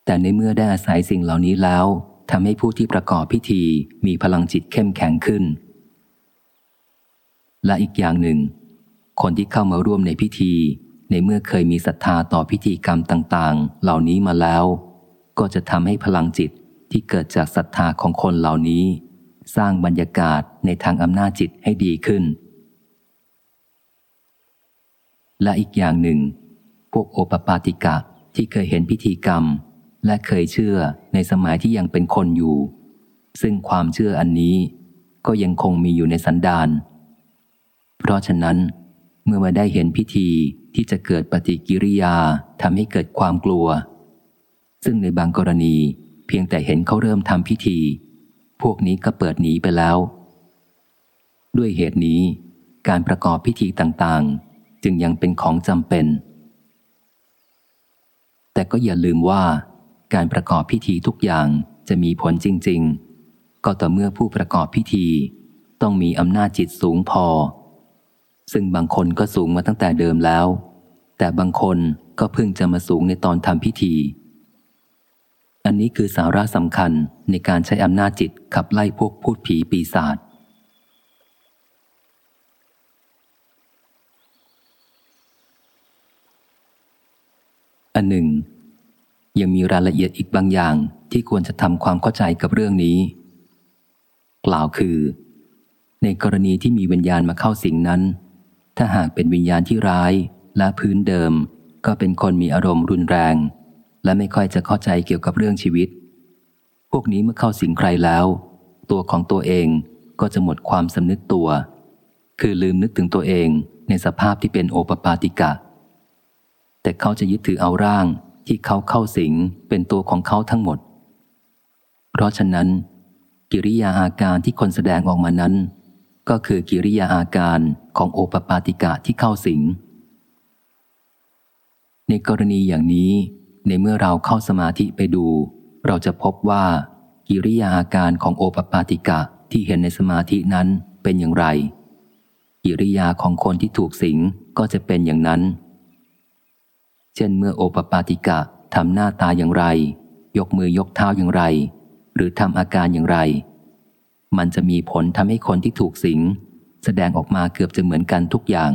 แต่ในเมื่อได้อาศัยสิ่งเหล่านี้แล้ว ทำให้ผู้ที่ประกอบพิธีมีพลังจิตเข้มแข็งขึ้น และอีกอย่างหนึ่ง คนที่เข้ามาร่วมในพิธี ในเมื่อเคยมีศรัทธาต่อพิธีกรรมต่าง ๆ เหล่านี้มาแล้ว ก็จะทำให้พลังจิตที่เกิดจากศรัทธาของคนเหล่านี้ สร้างบรรยากาศในทางอำนาจจิตให้ดีขึ้น และอีกอย่างหนึ่ง พวกโอปปาติกะที่เคยเห็นพิธีกรรม และเคยเชื่อในสมัยที่ยังเป็นคนอยู่ ซึ่งความเชื่ออันนี้ก็ยังคงมีอยู่ในสันดาน เพราะฉะนั้น เมื่อมาได้เห็นพิธีที่จะเกิดปฏิกิริยาทำให้เกิดความกลัว ซึ่งในบางกรณีเพียงแต่เห็นเขาเริ่มทำพิธี พวกนี้ก็เปิดหนีไปแล้ว ด้วยเหตุนี้ การประกอบพิธีต่างๆ จึงยังเป็นของจำเป็น แต่ก็อย่าลืมว่า การประกอบพิธีทุกอย่างจะมีผลจริง ๆ ก็ต่อเมื่อผู้ประกอบพิธี ต้องมีอำนาจจิตสูงพอ ซึ่งบางคนก็สูงมาตั้งแต่เดิมแล้ว แต่บางคนก็เพิ่งจะมาสูงในตอนทำพิธี อันนี้คือสาระสำคัญในการใช้อำนาจจิตขับไล่พวกพูดผีปีศาจอันหนึ่ง ยังมีรายละเอียดอีกบางอย่างที่ควรจะทำความเข้าใจกับเรื่องนี้ กล่าวคือ ในกรณีที่มีวิญญาณมาเข้าสิงนั้น ถ้าหากเป็นวิญญาณที่ร้ายและพื้นเดิม ก็เป็นคนมีอารมณ์รุนแรง และไม่ค่อยจะเข้าใจเกี่ยวกับเรื่องชีวิต พวกนี้เมื่อเข้าสิงใครแล้ว ตัวของตัวเองก็จะหมดความสำนึกตัว คือลืมนึกถึงตัวเองในสภาพที่เป็นโอปปาติกะ แต่เขาจะยึดถือเอาร่าง ที่เขาเข้าสิงเป็นตัวของเขาทั้งหมด เพราะฉะนั้น กิริยาอาการที่คนแสดงออกมานั้น ก็คือกิริยาอาการของโอปปาติกะที่เข้าสิง ในกรณีอย่างนี้ ในเมื่อเราเข้าสมาธิไปดู เราจะพบว่า กิริยาอาการของโอปปาติกะที่เห็นในสมาธินั้นเป็นอย่างไร กิริยาของคนที่ถูกสิงก็จะเป็นอย่างนั้น เช่นเมื่อโอปปาติกะทำหน้าตาอย่างไร ยกมือยกเท้าอย่างไร หรือทำอาการอย่างไร มันจะมีผลทำให้คนที่ถูกสิง แสดงออกมาเกือบจะเหมือนกันทุกอย่าง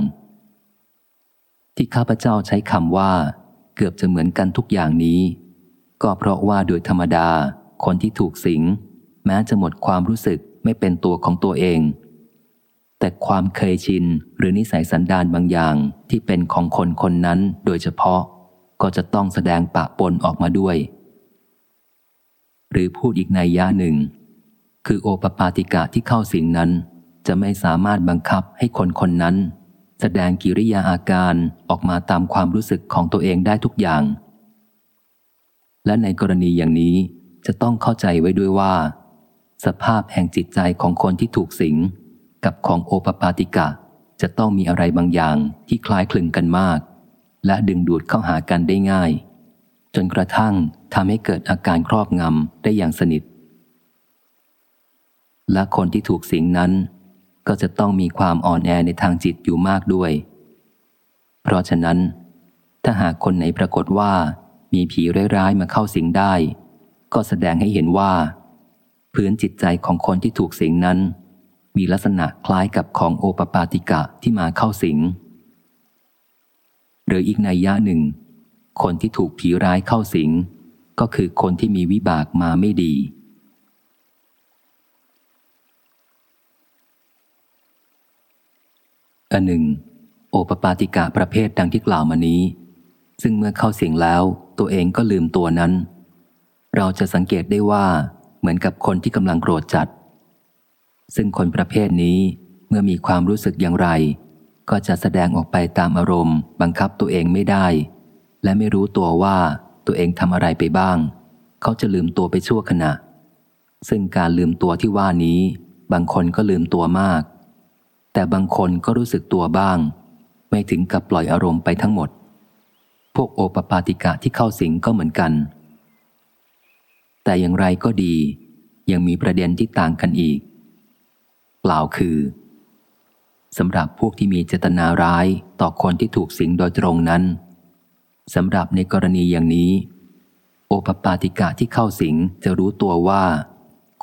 ที่ข้าพเจ้าใช้คำว่า เกือบจะเหมือนกันทุกอย่างนี้ ก็เพราะว่าโดยธรรมดา คนที่ถูกสิง แม้จะหมดความรู้สึกไม่เป็นตัวของตัวเอง แต่ความเคยชินหรือนิสัยสันดานบางอย่างที่เป็นของคนคนนั้นโดยเฉพาะ ก็จะต้องแสดงปะปนออกมาด้วย หรือพูดอีกในย่าหนึ่ง คือโอปปาติกะที่เข้าสิงนั้น จะไม่สามารถบังคับให้คนคนนั้น แสดงกิริยาอาการออกมาตามความรู้สึกของตัวเองได้ทุกอย่าง และในกรณีอย่างนี้จะต้องเข้าใจไว้ด้วยว่า สภาพแห่งจิตใจของคนที่ถูกสิง กับของโอปปาติกะ จะต้องมีอะไรบางอย่างที่คล้ายคลึงกันมาก และดึงดูดเข้าหากันได้ง่าย จนกระทั่งทำให้เกิดอาการครอบงำได้อย่างสนิท และคนที่ถูกสิงนั้น ก็จะต้องมีความอ่อนแอในทางจิตอยู่มากด้วย เพราะฉะนั้น ถ้าหากคนไหนปรากฏว่ามีผีร้ายๆมาเข้าสิงได้ ก็แสดงให้เห็นว่า พื้นจิตใจของคนที่ถูกสิงนั้น มีลักษณะคล้ายกับของโอปปาติกะที่มาเข้าสิง หรืออีกในยะหนึ่ง คนที่ถูกผีร้ายเข้าสิง ก็คือคนที่มีวิบากมาไม่ดี อันหนึ่ง โอปปาติกะประเภทดังที่กล่าวมานี้ ซึ่งเมื่อเข้าสียงแล้ว ตัวเองก็ลืมตัวนั้น เราจะสังเกตได้ว่าเหมือนกับคนที่กำลังโกรธจัด ซึ่งคนประเภทนี้เมื่อมีความรู้สึกอย่างไร ก็จะแสดงออกไปตามอารมณ์ บังคับตัวเองไม่ได้ และไม่รู้ตัวว่าตัวเองทำอะไรไปบ้าง เขาจะลืมตัวไปชั่วขณะ ซึ่งการลืมตัวที่ว่านี้ บางคนก็ลืมตัวมาก แต่บางคนก็รู้สึกตัวบ้าง ไม่ถึงกับปล่อยอารมณ์ไปทั้งหมด พวกโอปปาติกะที่เข้าสิงก็เหมือนกัน แต่อย่างไรก็ดี ยังมีประเด็นที่ต่างกันอีก กล่าวคือสำหรับพวกที่มีเจตนาร้ายต่อคนที่ถูกสิงโดยตรงนั้นสำหรับในกรณีอย่างนี้ โอปปาติกะที่เข้าสิงจะรู้ตัวว่า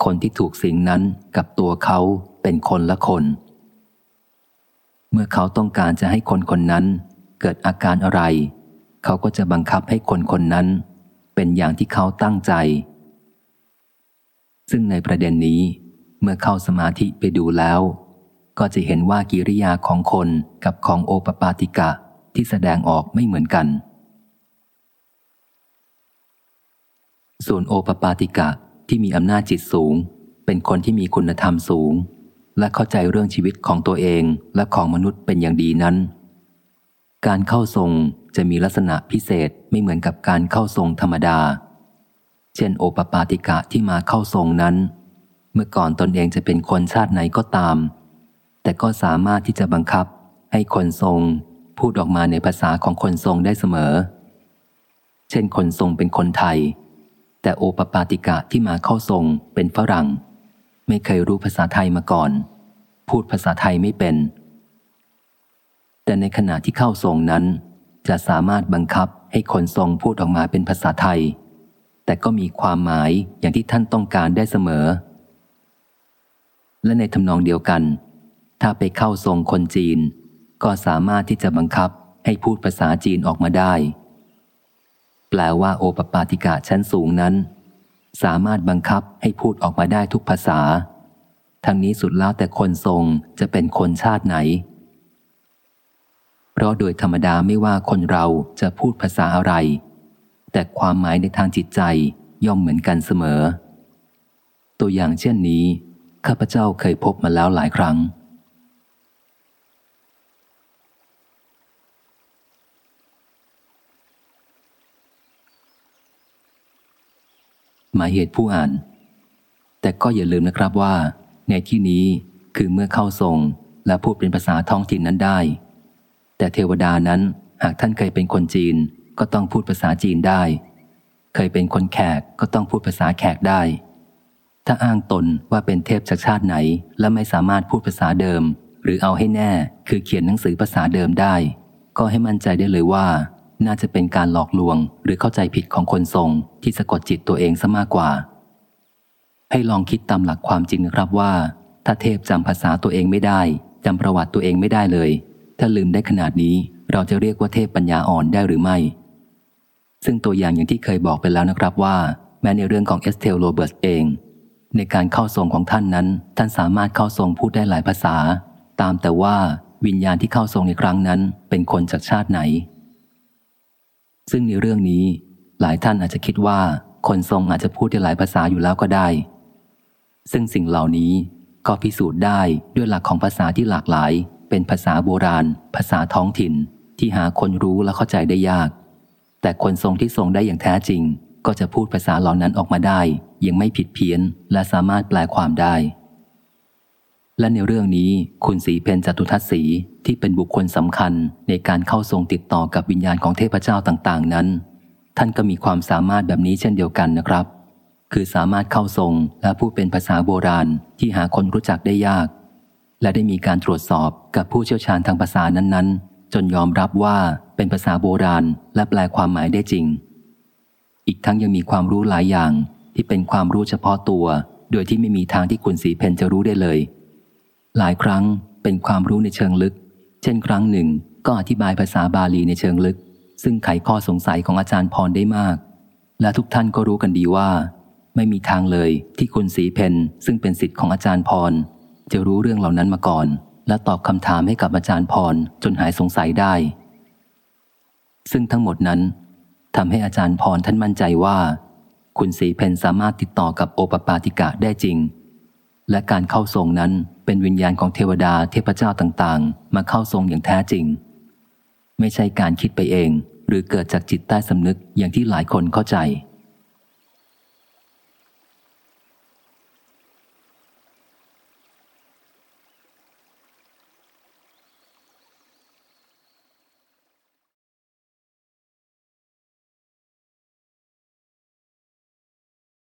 คนที่ถูกสิงนั้นกับตัวเขาเป็นคนละคน เมื่อเขาต้องการจะให้คนคนนั้นเกิดอาการอะไร เขาก็จะบังคับให้คนคนนั้น เป็นอย่างที่เขาตั้งใจ ซึ่งในประเด็นนี้ เมื่อเข้าสมาธิไปดูแล้ว ก็จะเห็นว่ากิริยาของคนกับของโอปปาติกะที่แสดงออกไม่เหมือนกัน ส่วนโอปปาติกะที่มีอำนาจจิตสูง เป็นคนที่มีคุณธรรมสูง และเข้าใจเรื่องชีวิตของตัวเองและของมนุษย์เป็นอย่างดีนั้น การเข้าทรงจะมีลักษณะพิเศษไม่เหมือนกับการเข้าทรงธรรมดา เช่น โอปปาติกะที่มาเข้าทรงนั้น มื่อก่อนตนเองจะเป็นคนชาติไหนก็ตาม แต่ก็สามารถที่จะบังคับให้คนทรง พูดออกมาในภาษาของคนทรงได้เสมอ เช่นคนทรงเป็นคนไทย แต่โอปปาติกะที่มาเข้าทรงเป็นฝรั่ง ไม่เคยรู้ภาษาไทยมาก่อน พูดภาษาไทยไม่เป็น แต่ในขณะที่เข้าทรงนั้น จะสามารถบังคับให้คนทรงพูดออกมาเป็นภาษาไทย แต่ก็มีความหมายอย่างที่ท่านต้องการได้เสมอ และในทำนองเดียวกัน ถ้าไปเข้าทรงคนจีน ก็สามารถที่จะบังคับให้พูดภาษาจีนออกมาได้ แปลว่าโอปปาติกะชั้นสูงนั้น สามารถบังคับให้พูดออกมาได้ทุกภาษา ทั้งนี้สุดแล้วแต่คนทรงจะเป็นคนชาติไหน เพราะโดยธรรมดาไม่ว่าคนเราจะพูดภาษาอะไร แต่ความหมายในทางจิตใจย่อมเหมือนกันเสมอ ตัวอย่างเช่นนี้ ข้าพเจ้าเคยพบมาแล้วหลายครั้ง หมายเหตุผู้อ่าน แต่ก็อย่าลืมนะครับว่า ในที่นี้คือเมื่อเข้าทรงและพูดเป็นภาษาท้องถิ่นนั้นได้ แต่เทวดานั้นหากท่านเคยเป็นคนจีนก็ต้องพูดภาษาจีนได้ เคยเป็นคนแขกก็ต้องพูดภาษาแขกได้ ถ้าอ้างตนว่าเป็นเทพจากชาติไหน และไม่สามารถพูดภาษาเดิม หรือเอาให้แน่คือเขียนหนังสือภาษาเดิมได้ ก็ให้มั่นใจได้เลยว่า น่าจะเป็นการหลอกลวง หรือเข้าใจผิดของคนทรง ที่สะกดจิตตัวเองซะมากกว่า ให้ลองคิดตามหลักความจริงนะครับว่า ถ้าเทพจำภาษาตัวเองไม่ได้จำประวัติตัวเองไม่ได้เลย ถ้าลืมได้ขนาดนี้เราจะเรียกว่าเทพปัญญาอ่อนได้หรือไม่ ซึ่งตัวอย่างอย่างที่เคยบอกไปแล้วนะครับว่า แม้ในเรื่องของเอสเทลโรเบิร์ตเอง ในการเข้าทรงของท่านนั้น ท่านสามารถเข้าทรงพูดได้หลายภาษา ตามแต่ว่าวิญญาณที่เข้าทรงในครั้งนั้นเป็นคนจากชาติไหน ซึ่งในเรื่องนี้หลายท่านอาจจะคิดว่าคนทรงอาจจะพูดได้หลายภาษาอยู่แล้วก็ได้ ซึ่งสิ่งเหล่านี้ก็พิสูจน์ได้ด้วยหลักของภาษาที่หลากหลาย เป็นภาษาโบราณ ภาษาท้องถิ่น ที่หาคนรู้และเข้าใจได้ยาก แต่คนทรงที่ทรงได้อย่างแท้จริง ก็จะพูดภาษาเหล่านั้นออกมาได้ยังไม่ผิดเพี้ยน และสามารถแปลความได้ และในเรื่องนี้คุณสีเพนจตุทัศสีที่เป็นบุคคลสำคัญในการเข้าทรงติดต่อกับวิญญาณของเทพเจ้าต่างๆ นั้น ท่านก็มีความสามารถแบบนี้เช่นเดียวกันนะครับ คือสามารถเข้าทรงและพูดเป็นภาษาโบราณที่หาคนรู้จักได้ยาก และได้มีการตรวจสอบกับผู้เชี่ยวชาญทางภาษานั้นๆ จนยอมรับว่าเป็นภาษาโบราณและแปลความหมายได้จริง อีกทั้งยังมีความรู้หลายอย่างที่เป็นความรู้เฉพาะตัว โดยที่ไม่มีทางที่คุณสีเพนจะรู้ได้เลย หลายครั้งเป็นความรู้ในเชิงลึก เช่น ครั้งหนึ่ง ก็อธิบายภาษาบาลีในเชิงลึก ซึ่งไขข้อสงสัยของอาจารย์พรได้มาก และทุกท่านก็รู้กันดีว่า ไม่มีทางเลยที่คุณสีเพนซึ่งเป็นสิทธิ์ของอาจารย์พรจะรู้เรื่องเหล่านั้นมาก่อน และตอบคำถามให้กับอาจารย์พรจนหายสงสัยได้ ซึ่งทั้งหมดนั้น ทำให้อาจารย์พรท่านมั่นใจว่า คุณสีเพนสามารถติดต่อกับโอปปาติกะได้จริง และการเข้าทรงนั้นเป็นวิญญาณของเทวดาเทพเจ้าต่างๆ มาเข้าทรงอย่างแท้จริง ไม่ใช่การคิดไปเอง หรือเกิดจากจิตใต้สำนึกอย่างที่หลายคนเข้าใจ